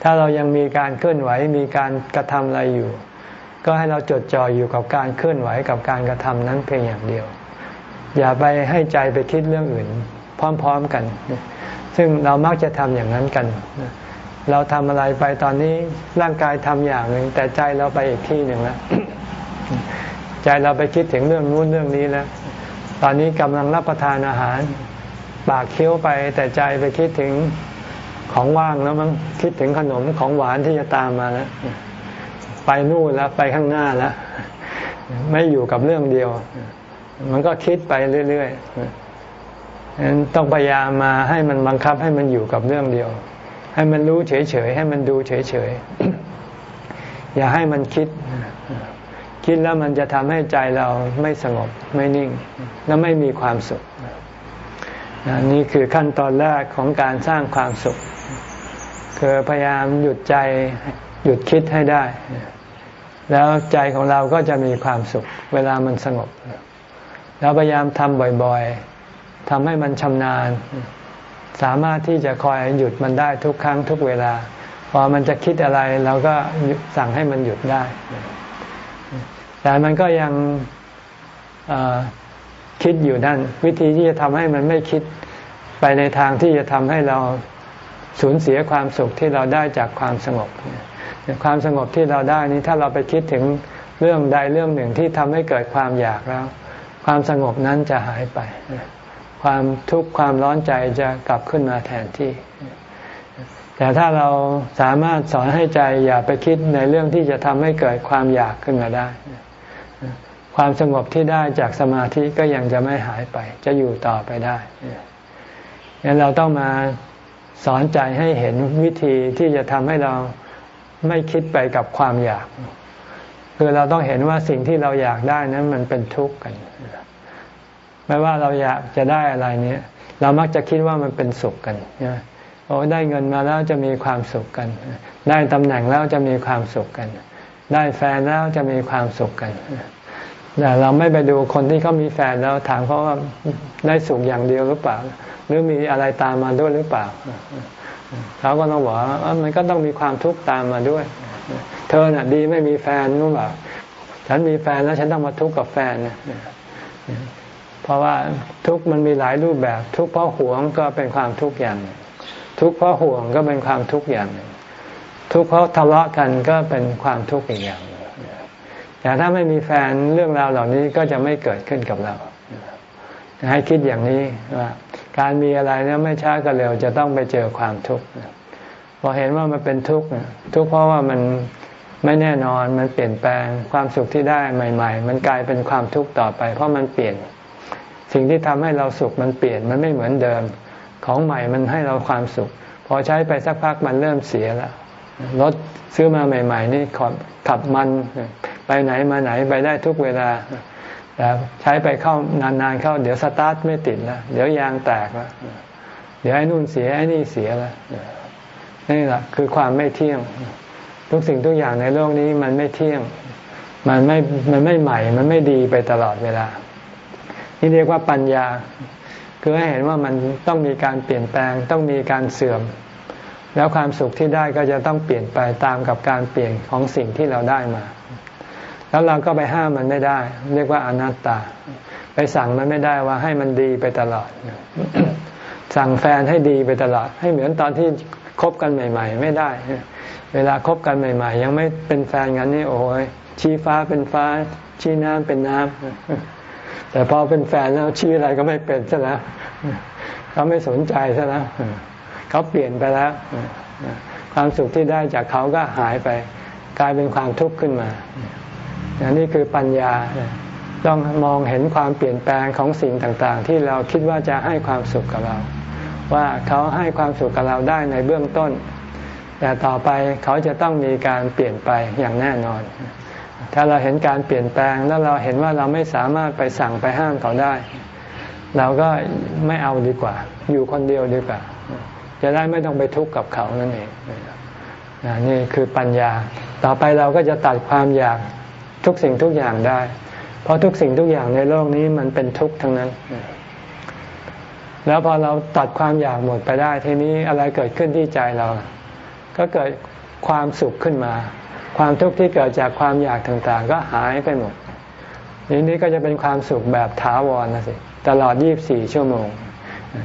ถ้าเรายังมีการเคลื่อนไหวมีการกระทำอะไรอยู่ ก็ให้เราจดจ่ออยู่กับการเคลื่อนไหวกับการกระทำนั้นเพียงอย่างเดียว อย่าไปให้ใจไปคิดเรื่องอื่น พร้อม ๆกัน ซึ่งเรามักจะทำอย่างนั้นกัน เราทำอะไรไปตอนนี้ร่างกายทำอย่างหนึ่งแต่ใจเราไปอีกที่หนึ่งแล้วใจเราไปคิดถึงเรื่องนู้นเรื่องนี้แล้ว ตอนนี้กำลังรับประทานอาหาร ปากเคี้ยวไปแต่ใจไปคิดถึงของว่างแล้วมั้งคิดถึงขนมของหวานที่จะตามมาแล้ว ไปนู่นแล้วไปข้างหน้าแล้วไม่อยู่กับเรื่องเดียว มันก็คิดไปเรื่อยๆฉะนั้นต้องพยายามมาให้มันบังคับให้มันอยู่กับเรื่องเดียว ให้มันรู้เฉยๆให้มันดูเฉยๆอย่าให้มันคิด คิดแล้วมันจะทำให้ใจเราไม่สงบไม่นิ่ง และไม่มีความสุขนี่คือขั้นตอนแรกของการสร้างความสุข คือพยายามหยุดใจหยุดคิดให้ได้ แล้วใจของเราก็จะมีความสุข เวลามันสงบ แล้วพยายามทำบ่อยๆทำให้มันชำนาญ สามารถที่จะคอยหยุดมันได้ทุกครั้งทุกเวลา พอมันจะคิดอะไรเราก็สั่งให้มันหยุดได้ แต่มันก็ยังคิดอยู่นั่น วิธีที่จะทำให้มันไม่คิดไปในทางที่จะทำให้เราสูญเสียความสุขที่เราได้จากความสงบ ความสงบที่เราได้นี้ถ้าเราไปคิดถึงเรื่องใดเรื่องหนึ่งที่ทำให้เกิดความอยากแล้ว ความสงบนั้นจะหายไป ความทุกข์ความร้อนใจจะกลับขึ้นมาแทนที่ แต่ถ้าเราสามารถสอนให้ใจอย่าไปคิดในเรื่องที่จะทำให้เกิดความอยากขึ้นมาได้ ความสงบที่ได้จากสมาธิก็ยังจะไม่หายไป จะอยู่ต่อไปได้ดังนั้นเราต้องมาสอนใจให้เห็นวิธีที่จะทำให้เรา ไม่คิดไปกับความอยาก คือเราต้องเห็นว่าสิ่งที่เราอยากได้นั้นมันเป็นทุกข์กันไม่ว่าเราอยากจะได้อะไรเนี้ยเรามักจะคิดว่ามันเป็นสุขกันโอ้ได้เงินมาแล้วจะมีความสุขกัน ได้ตำแหน่งแล้วจะมีความสุขกัน ได้แฟนแล้วจะมีความสุขกันแต่เราไม่ไปดูคนที่เขามีแฟนแล้วถามเขาว่าได้สุขอย่างเดียวหรือเปล่า หรือมีอะไรตามมาด้วยหรือเปล่า เขาก็ต้องบอกว่ามันก็ต้องมีความทุกข์ตามมาด้วย เธอน่ะดีไม่มีแฟนนู้นแบบฉันมีแฟนแล้วฉันต้องมาทุกข์กับแฟนเนี่ยเพราะว่าทุกข์มันมีหลายรูปแบบ ทุกข์เพราะห่วงก็เป็นความทุกข์อย่าง ทุกข์เพราะห่วงก็เป็นความทุกข์อย่าง ทุกข์เพราะทะเลาะกันก็เป็นความทุกข์อีกอย่างแต่ถ้าไม่มีแฟนเรื่องราวเหล่านี้ก็จะไม่เกิดขึ้นกับเรา ให้คิดอย่างนี้ว่า การมีอะไรเนี่ยไม่ช้าก็เร็วจะต้องไปเจอความทุกข์พอเห็นว่ามันเป็นทุกข์ทุกข์เพราะว่ามันไม่แน่นอนมันเปลี่ยนแปลงความสุขที่ได้ใหม่ ๆ มันกลายเป็นความทุกข์ต่อไป เพราะมันเปลี่ยน สิ่งที่ทำให้เราสุขมันเปลี่ยนมันไม่เหมือนเดิม ของใหม่มันให้เราความสุข พอใช้ไปสักพักมันเริ่มเสียแล้วรถซื้อมาใหม่ ๆ นี่ขับขับมันไปไหนมาไหนไปได้ทุกเวลา แต่ใช้ไปเข้านานๆเข้า เดี๋ยวสตาร์ทไม่ติดแล้วเดี๋ยวยางแตกแล้วเดี๋ยวไอ้นู่นเสียไอ้นี่เสียแล้วนี่แหละคือความไม่เที่ยง ทุกสิ่งทุกอย่างในโลกนี้มันไม่เที่ยง มันไม่มันไม่ใหม่ มันไม่ดีไปตลอดเวลา นี่เรียกว่าปัญญา คือให้เห็นว่ามันต้องมีการเปลี่ยนแปลงต้องมีการเสื่อม แล้วความสุขที่ได้ก็จะต้องเปลี่ยนไปตามกับการเปลี่ยนของสิ่งที่เราได้มา แล้วเราก็ไปห้ามมันไม่ได้ เรียกว่าอนัตตา ไปสั่งมันไม่ได้ว่าให้มันดีไปตลอด สั่งแฟนให้ดีไปตลอด ให้เหมือนตอนที่คบกันใหม่ ๆ ไม่ได้ เวลาคบกันใหม่ ๆ ยังไม่เป็นแฟนกันนี่โอ้ยชี้ฟ้าเป็นฟ้า ชี้น้ำเป็นน้ำแต่พอเป็นแฟนแล้วชี้อะไรก็ไม่เป็นซะแล้วเขาไม่สนใจซะแล้วเขาเปลี่ยนไปแล้วความสุขที่ได้จากเขาก็หายไป กลายเป็นความทุกข์ขึ้นมา นนี้คือปัญญาต้องมองเห็นความเปลี่ยนแปลงของสิ่งต่างๆ ที่เราคิดว่าจะให้ความสุขกับเรา ว่าเขาให้ความสุขกับเราได้ในเบื้องต้น แต่ต่อไปเขาจะต้องมีการเปลี่ยนไปอย่างแน่นอน ถ้าเราเห็นการเปลี่ยนแปลงแล้วเราเห็นว่าเราไม่สามารถไปสั่งไปห้ามเขาได้ เราก็ไม่เอาดีกว่า อยู่คนเดียวดีกว่า จะได้ไม่ต้องไปทุกข์กับเขานั่นเองนี่คือปัญญา ต่อไปเราก็จะตัดความอยาก ทุกสิ่งทุกอย่างได้ เพราะทุกสิ่งทุกอย่างในโลกนี้มันเป็นทุกข์ทั้งนั้น แล้วพอเราตัดความอยากหมดไปได้ ทีนี้อะไรเกิดขึ้นที่ใจเรา ก็เกิดความสุขขึ้นมา ความทุกข์ที่เกิดจากความอยากต่างๆ ก็หายไปหมดนี้นี้ก็จะเป็นความสุขแบบถาวรนะสิตลอด 24 ชั่วโมง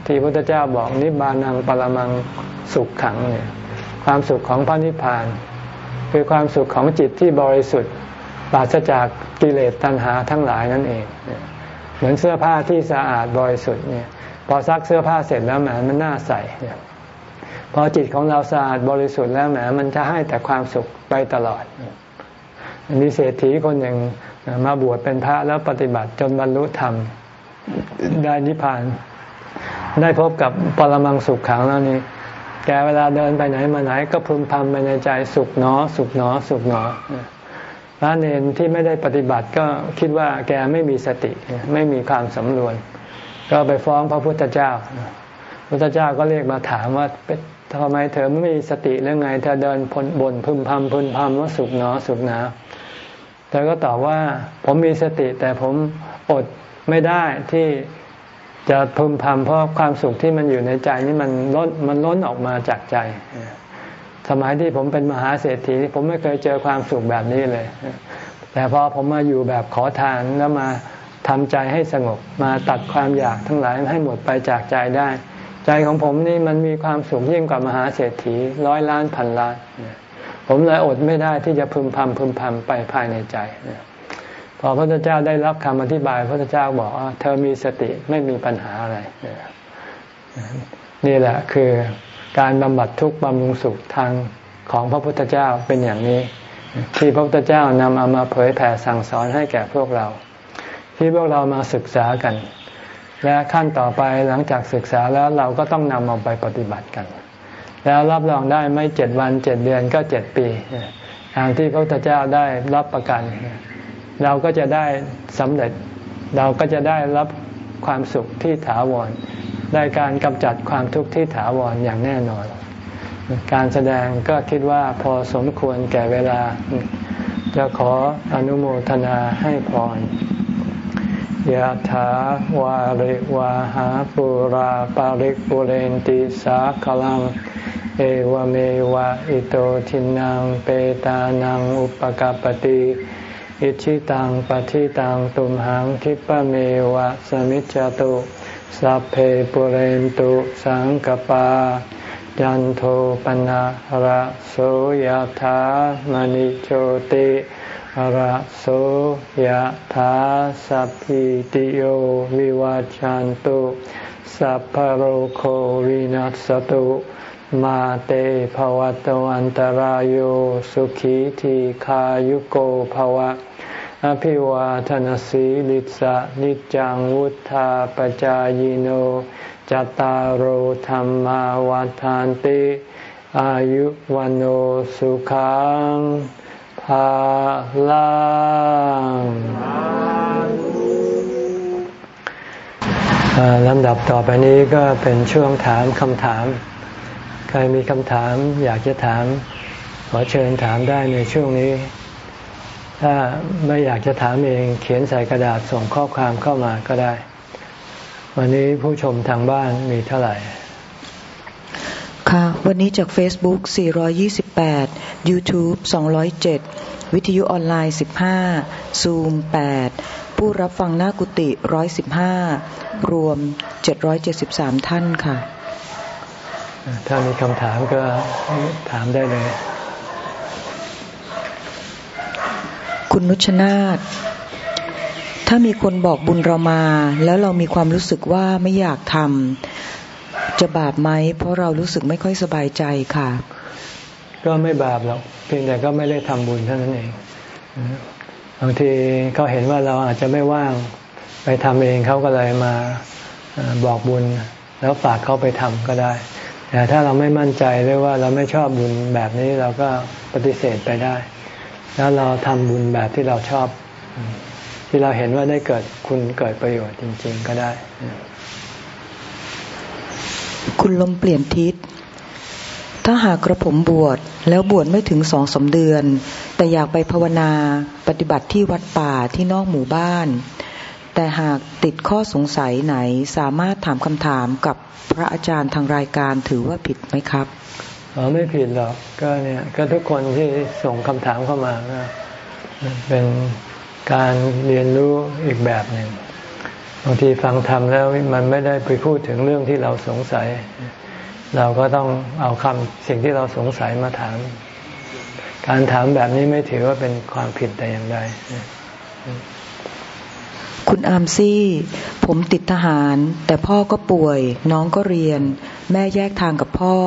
ที่พระพุทธเจ้าบอกนิบานังปรมังสุขขังเนี่ยความสุขของพระนิพพาน คือความสุขของจิตที่บริสุทธิ์ ปราศจากกิเลสตัณหาทั้งหลายนั่นเอง เหมือนเสื้อผ้าที่สะอาดบริสุทธิ์เนี่ยพอซักเสื้อผ้าเสร็จแล้วแหมมันน่าใส่พอจิตของเราสะอาดบริสุทธิ์แล้วแหมมันจะให้แต่ความสุขไปตลอดมีเศรษฐีคนหนึ่งมาบวชเป็นพระแล้วปฏิบัติจนบรรลุธรรมได้นิพพาน ได้พบกับปรมังสุขขังแล้วนี่แกเวลาเดินไปไหนมาไหนก็พึมพำไปในใจสุขหนอ สุขหนอ สุขหนอ พระเนนที่ไม่ได้ปฏิบัติก็คิดว่าแกไม่มีสติไม่มีความสำรวมก็ไปฟ้องพระพุทธเจ้า พระพุทธเจ้าก็เรียกมาถามว่าทำไมเธอไม่มีสติหรือไงเธอเดินพนบนพึมพำพึมพำว่าสุขหนอสุขหนาเธอก็ตอบว่าผมมีสติแต่ผมอดไม่ได้ที่จะพึมพำเพราะความสุขที่มันอยู่ในใจนี่มันล้นมันล้นออกมาจากใจ สมัยที่ผมเป็นมหาเศรษฐีผมไม่เคยเจอความสุขแบบนี้เลย แต่พอผมมาอยู่แบบขอทานแล้วมาทำใจให้สงบมาตัดความอยากทั้งหลายให้หมดไปจากใจได้ ใจของผมนี่มันมีความสุขยิ่งกว่ามหาเศรษฐีร้อยล้านพันล้าน ผมเลยอดไม่ได้ที่จะพึมพำพึมพำไปภายในใจพอพระพุทธเจ้าได้รับคำอธิบาย พระพุทธเจ้าบอกว่าเธอมีสติไม่มีปัญหาอะไรนี่แหละคือ การบำบัดทุกข์บำรุงสุขทางของพระพุทธเจ้าเป็นอย่างนี้ ที่พระพุทธเจ้านำเอามาเผยแผ่สั่งสอนให้แก่พวกเรา ที่พวกเรามาศึกษากัน และขั้นต่อไปหลังจากศึกษาแล้วเราก็ต้องนำเอาไปปฏิบัติกัน แล้วรับรองได้ไม่เจ็ดวันเจ็ดเดือนก็เจ็ดปีทางที่พระพุทธเจ้าได้รับประกัน เราก็จะได้สำเร็จ เราก็จะได้รับความสุขที่ถาวร ได้การกำจัดความทุกข์ที่ถาวรอย่างแน่นอน การแสดงก็คิดว่าพอสมควรแก่เวลา จะขออนุโมทนาให้พรยะถาวาริวาหาปุราปาริกปุเรนติสาคลัง เอวเมวะอิโตทินังเปตานังอุปกปติอิชิตังปฏิตังตุมหังคิปะเมวะสมิจจตุ สัพเพปุเรนตุสังกปา ยันโทปนะระโสยธามณิโชติระโสยธาสัพพิติโยวิวาจันตุสัพพโรโควินัสตุมาเตภวัตวันตารโยสุขีทีขายุโกภวะ อภิวาทนสีลิสะนิจังวุธาปจายโนจตารโหธรรมาวาทานติอายุวันโอสุขังภาลังลำดับต่อไปนี้ก็เป็นช่วงถามคำถาม ใครมีคำถามอยากจะถาม ขอเชิญถามได้ในช่วงนี้ ถ้าไม่อยากจะถามเอง เขียนใส่กระดาษส่งข้อความเข้ามาก็ได้ วันนี้ผู้ชมทางบ้านมีเท่าไหร่ ค่ะ วันนี้จาก Facebook 428 YouTube 207 วิทยุออนไลน์ 15 Zoom 8 ผู้รับฟังหน้ากุฏิร้อยสิบห้ารวมเจ็ดร้อยเจ็ดสิบสามท่านค่ะ ถ้ามีคำถามก็ถามได้เลย คุณนุชนาธถ้ามีคนบอกบุญเรามา แล้วเรามีความรู้สึกว่าไม่อยากทำจะบาปไหมเพราะเรารู้สึกไม่ค่อยสบายใจค่ะ ก็ไม่บาปหรอกเพียงแต่ก็ไม่ได้ทำบุญเท่านั้นเองบางทีเขาเห็นว่าเราอาจจะไม่ว่างไปทำเองเขาก็เลยมาบอกบุญ แล้วฝากเขาไปทำก็ได้ แต่ถ้าเราไม่มั่นใจหรือว่าเราไม่ชอบบุญแบบนี้เราก็ปฏิเสธไปได้ แล้วเราทำบุญแบบที่เราชอบ ที่เราเห็นว่าได้เกิดคุณเกิดประโยชน์จริง ๆ ก็ได้ คุณลมเปลี่ยนทิศ ถ้าหากกระผมบวชแล้วบวชไม่ถึงสองสาเดือน แต่อยากไปภาวนาปฏิบัติที่วัดป่าที่นอกหมู่บ้าน แต่หากติดข้อสงสัยไหนสามารถถามคำถามกับพระอาจารย์ทางรายการถือว่าผิดไหมครับ อ๋อไม่ผิดหรอกก็เนี่ยก็ทุกคนที่ส่งคำถามเข้ามาก็เป็นการเรียนรู้อีกแบบหนึ่งบางทีฟังธรรมแล้วมันไม่ได้ไปพูดถึงเรื่องที่เราสงสัย เราก็ต้องเอาคำสิ่งที่เราสงสัยมาถาม การถามแบบนี้ไม่ถือว่าเป็นความผิดแต่อย่างใดคุณอามซี่ ผมติดทหาร แต่พ่อก็ป่วย น้องก็เรียน แม่แยกทางกับพ่อ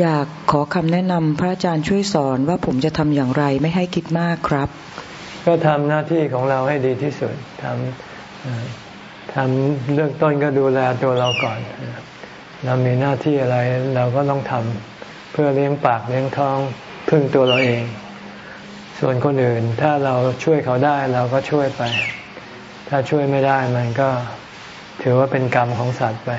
อยากขอคำแนะนำพระอาจารย์ช่วยสอนว่าผมจะทำอย่างไรไม่ให้คิดมากครับ ก็ทำหน้าที่ของเราให้ดีที่สุดทำทำเรื่องต้นก็ดูแลตัวเราก่อน เรามีหน้าที่อะไรเราก็ต้องทำเพื่อเลี้ยงปากเลี้ยงท้องพึ่งตัวเราเอง ส่วนคนอื่นถ้าเราช่วยเขาได้เราก็ช่วยไป ถ้าช่วยไม่ได้มันก็ถือว่าเป็นกรรมของสัตว์ไป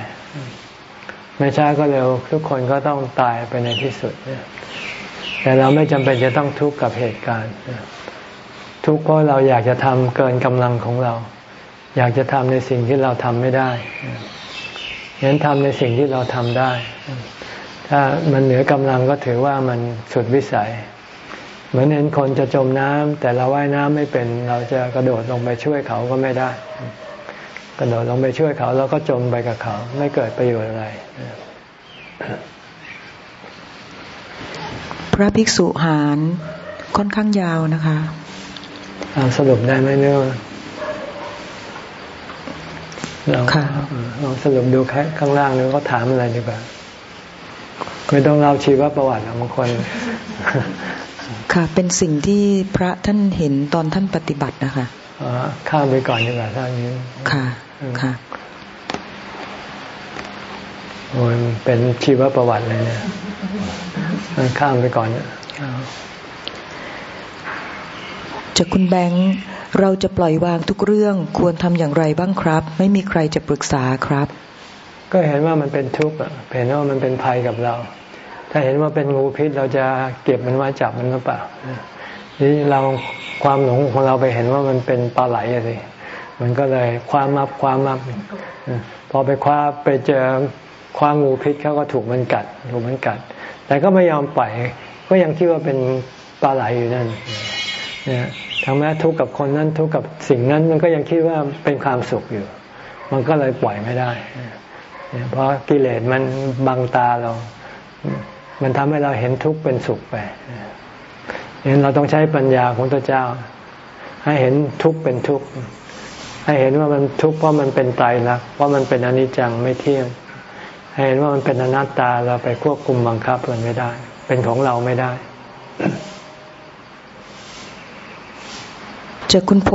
ไม่ช้าก็เร็วทุกคนก็ต้องตายไปในที่สุดแต่เราไม่จำเป็นจะต้องทุกข์กับเหตุการณ์ทุกข์เพราะเราอยากจะทำเกินกำลังของเรา อยากจะทำในสิ่งที่เราทำไม่ได้ฉะนั้นทำในสิ่งที่เราทำได้ ถ้ามันเหนือกำลังก็ถือว่ามันสุดวิสัย เหมือนเห็นคนจะจมน้ำแต่เราว่ายน้ำไม่เป็น เราจะกระโดดลงไปช่วยเขาก็ไม่ได้ กระโดดลงไปช่วยเขาแล้วก็จมไปกับเขา ไม่เกิดประโยชน์อะไร พระภิกษุหารค่อนข้างยาวนะคะสรุปได้ไหมเนี่ยลองลองสรุปดูข้างล่างนึงก็ถามอะไรดีกว่าไม่ต้องเล่าชีวประวัติบางคน ค่ะ เป็นสิ่งที่พระท่านเห็นตอนท่านปฏิบัตินะคะอ๋อข้ามไปก่อนดีกว่าท่านนี้ค่ะ ค่ะโอ้ยเป็นชีวประวัติเลยเนี่ยข้ามไปก่อนเนี่ยจากคุณแบงค์เราจะปล่อยวางทุกเรื่องควรทำอย่างไรบ้างครับ ไม่มีใครจะปรึกษาครับ ก็เห็นว่ามันเป็นทุกข์เห็นว่ามันเป็นภัยกับเรา ถ้าเห็นว่าเป็นงูพิษเราจะเก็บมันไว้จับมันหรือเปล่านี่เราความหลงของเราไปเห็นว่ามันเป็นปลาไหลสิ มันก็เลยคว้ามับคว้ามับพอไปคว้าไปเจอคว้างูพิษเขาก็ถูกมันกัดถูกมันกัด แต่ก็ไม่ยอมปล่อยก็ยังคิดว่าเป็นปลาไหลอยู่นั่นเนี่ยทั้งแม้ทุกข์กับคนนั้นทุกข์กับสิ่งนั้นมันก็ยังคิดว่าเป็นความสุขอยู่ มันก็เลยปล่อยไม่ได้ เพราะกิเลสมันบังตาเรา มันทำให้เราเห็นทุกข์เป็นสุขไปเห็นเราต้องใช้ปัญญาของตัวเจ้า ให้เห็นทุกข์เป็นทุกข์ ให้เห็นว่ามันทุกข์เพราะมันเป็นไตรลักษณ์เพราะมันเป็นอนิจจังไม่เที่ยง ให้เห็นว่ามันเป็นอนัตตาเราไปควบคุมบังคับมันไม่ได้ เป็นของเราไม่ได้จะคุณโพ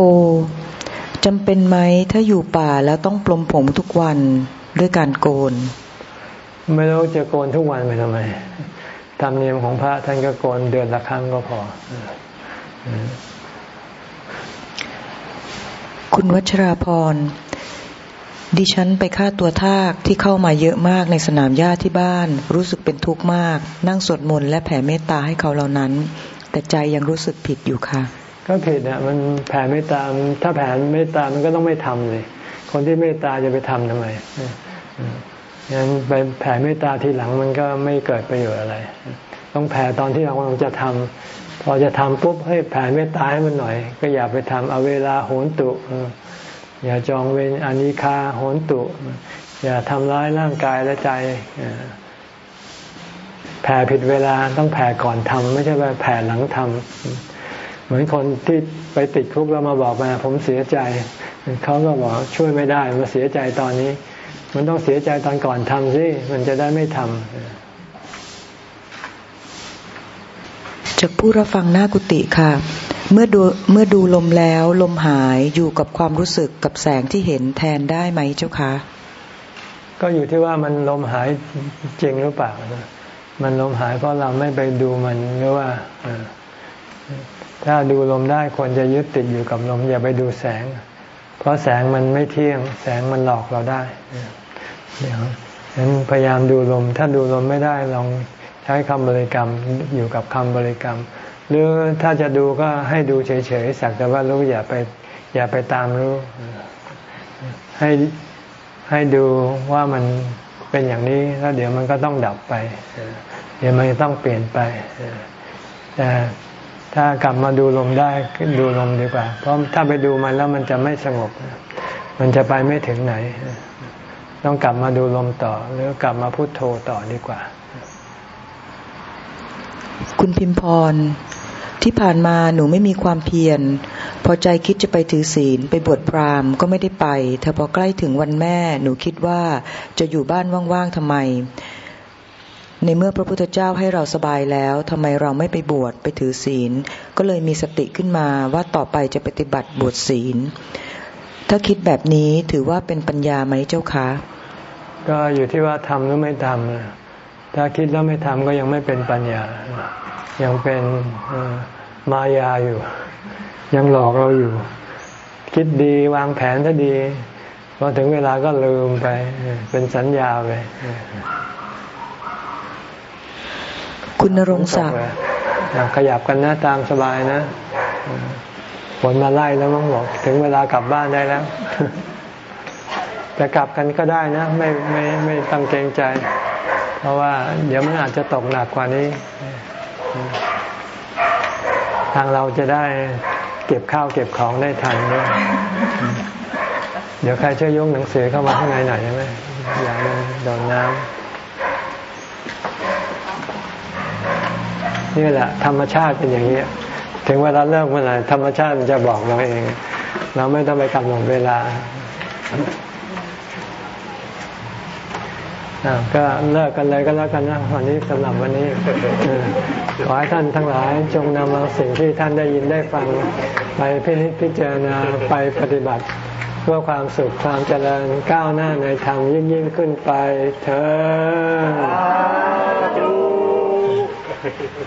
จำเป็นไหมถ้าอยู่ป่าแล้วต้องปลมผมทุกวันด้วยการโกน ไม่รู้จะโกนทุกวันไปทำไมธรรมเนียมของพระท่านก็โกนเดือนละครั้งก็พอ คุณวัชราพร ดิฉันไปฆ่าตัวทากที่เข้ามาเยอะมากในสนามหญ้าที่บ้าน รู้สึกเป็นทุกข์มาก นั่งสวดมนต์และแผ่เมตตาให้เขาเหล่านั้น แต่ใจยังรู้สึกผิดอยู่ค่ะ ก็ผิดนะมันแผ่เมตตาถ้าแผ่เมตตามันก็ต้องไม่ทำเลย คนที่เมตตาจะไปทำทำไมงั้นไปแผ่เมตตาทีหลังมันก็ไม่เกิดประโยชน์อะไร ต้องแผ่ตอนที่เรากำลังจะทำ พอจะทำปุ๊บให้แผ่เมตตาให้มันหน่อย ก็อย่าไปทำเอาเวลาโหนตุอย่าจองเวรอนิคาโหนตุ อย่าทำร้ายร่างกายและใจแผ่ผิดเวลาต้องแผ่ก่อนทำไม่ใช่ว่าแผ่หลังทำเหมือนคนที่ไปติดคุกแล้วมาบอกมาผมเสียใจเขาก็บอกช่วยไม่ได้มาเสียใจตอนนี้ มันต้องเสียใจตอนก่อนทำสิมันจะได้ไม่ทำ จากผู้รับฟังหน้ากุฏิค่ะ เมื่อดูเมื่อดูลมแล้วลมหายอยู่กับความรู้สึกกับแสงที่เห็นแทนได้ไหมเจ้าคะ ก็อยู่ที่ว่ามันลมหายจริงหรือเปล่ามันลมหายเพราะเราไม่ไปดูมันหรือว่าถ้าดูลมได้ควรจะยึดติดอยู่กับลมอย่าไปดูแสง เพราะแสงมันไม่เที่ยง แสงมันหลอกเราได้เดี๋ยวฉะนั้นพยายามดูลม ถ้าดูลมไม่ได้ลอง ช้คำบริกรรมอยู่กับคำบริกรรม หรือถ้าจะดูก็ให้ดูเฉยๆสักแต่ว่ารู้อย่าไปอย่าไปตามรู้ ให้ให้ดูว่ามันเป็นอย่างนี้แล้วเดี๋ยวมันก็ต้องดับไป เดี๋ยวมันต้องเปลี่ยนไปแต่ถ้ากลับมาดูลมได้ดูลมดีกว่า เพราะถ้าไปดูมันแล้วมันจะไม่สงบ มันจะไปไม่ถึงไหน ต้องกลับมาดูลมต่อ หรือกลับมาพุโทโธต่อดีกว่า คุณพิมพร ที่ผ่านมาหนูไม่มีความเพียร พอใจคิดจะไปถือศีลไปบวชพราหมณ์ก็ไม่ได้ไปแต่พอใกล้ถึงวันแม่ หนูคิดว่าจะอยู่บ้านว่างๆทำไม ในเมื่อพระพุทธเจ้าให้เราสบายแล้วทำไมเราไม่ไปบวชไปถือศีล ก็เลยมีสติขึ้นมาว่าต่อไปจะปฏิบัติบวชศีล ถ้าคิดแบบนี้ถือว่าเป็นปัญญาไหมเจ้าคะก็อยู่ที่ว่าทำหรือไม่ทำ ถ้าคิดแล้วไม่ทำก็ยังไม่เป็นปัญญา ยังเป็นมายาอยู่ ยังหลอกเราอยู่ คิดดีวางแผนถ้าดีพอถึงเวลาก็ลืมไป เป็นสัญญาไป คุณนรงศักดิ์ขยับกันนะตามสบายนะฝนมาไล่แล้วมั้งบอก ถึงเวลากลับบ้านได้แล้ว จะกลับกันก็ได้นะ ไม่ไม่ไม่ตั้งเกรงใจ เพราะว่าเดี๋ยวมันอาจจะตกหนักกว่านี้ ทางเราจะได้เก็บข้าวเก็บของได้ทันด้วยเดี๋ยวใครช่วยยกหนังสือเข้ามาข้างในหน่อยใช่ไหมอย่าโดนน้ำนี่แหละ ธรรมชาติเป็นอย่างนี้ถึงเวลาเลิกเมื่อไหร่ธรรมชาติมันจะบอกเราเอง เราไม่ต้องไปกำหนดเวลา ก็เลิกกันเลยก็แล้วกันนะวันนี้สำหรับวันนี้ขอให้ท่านทั้งหลายจงนำเอาสิ่งที่ท่านได้ยินได้ฟังไปพินิจพิจารณาไปปฏิบัติ เพื่อความสุขความเจริญก้าวหน้าในธรรมยิ่งยิ่งขึ้นไปเถิด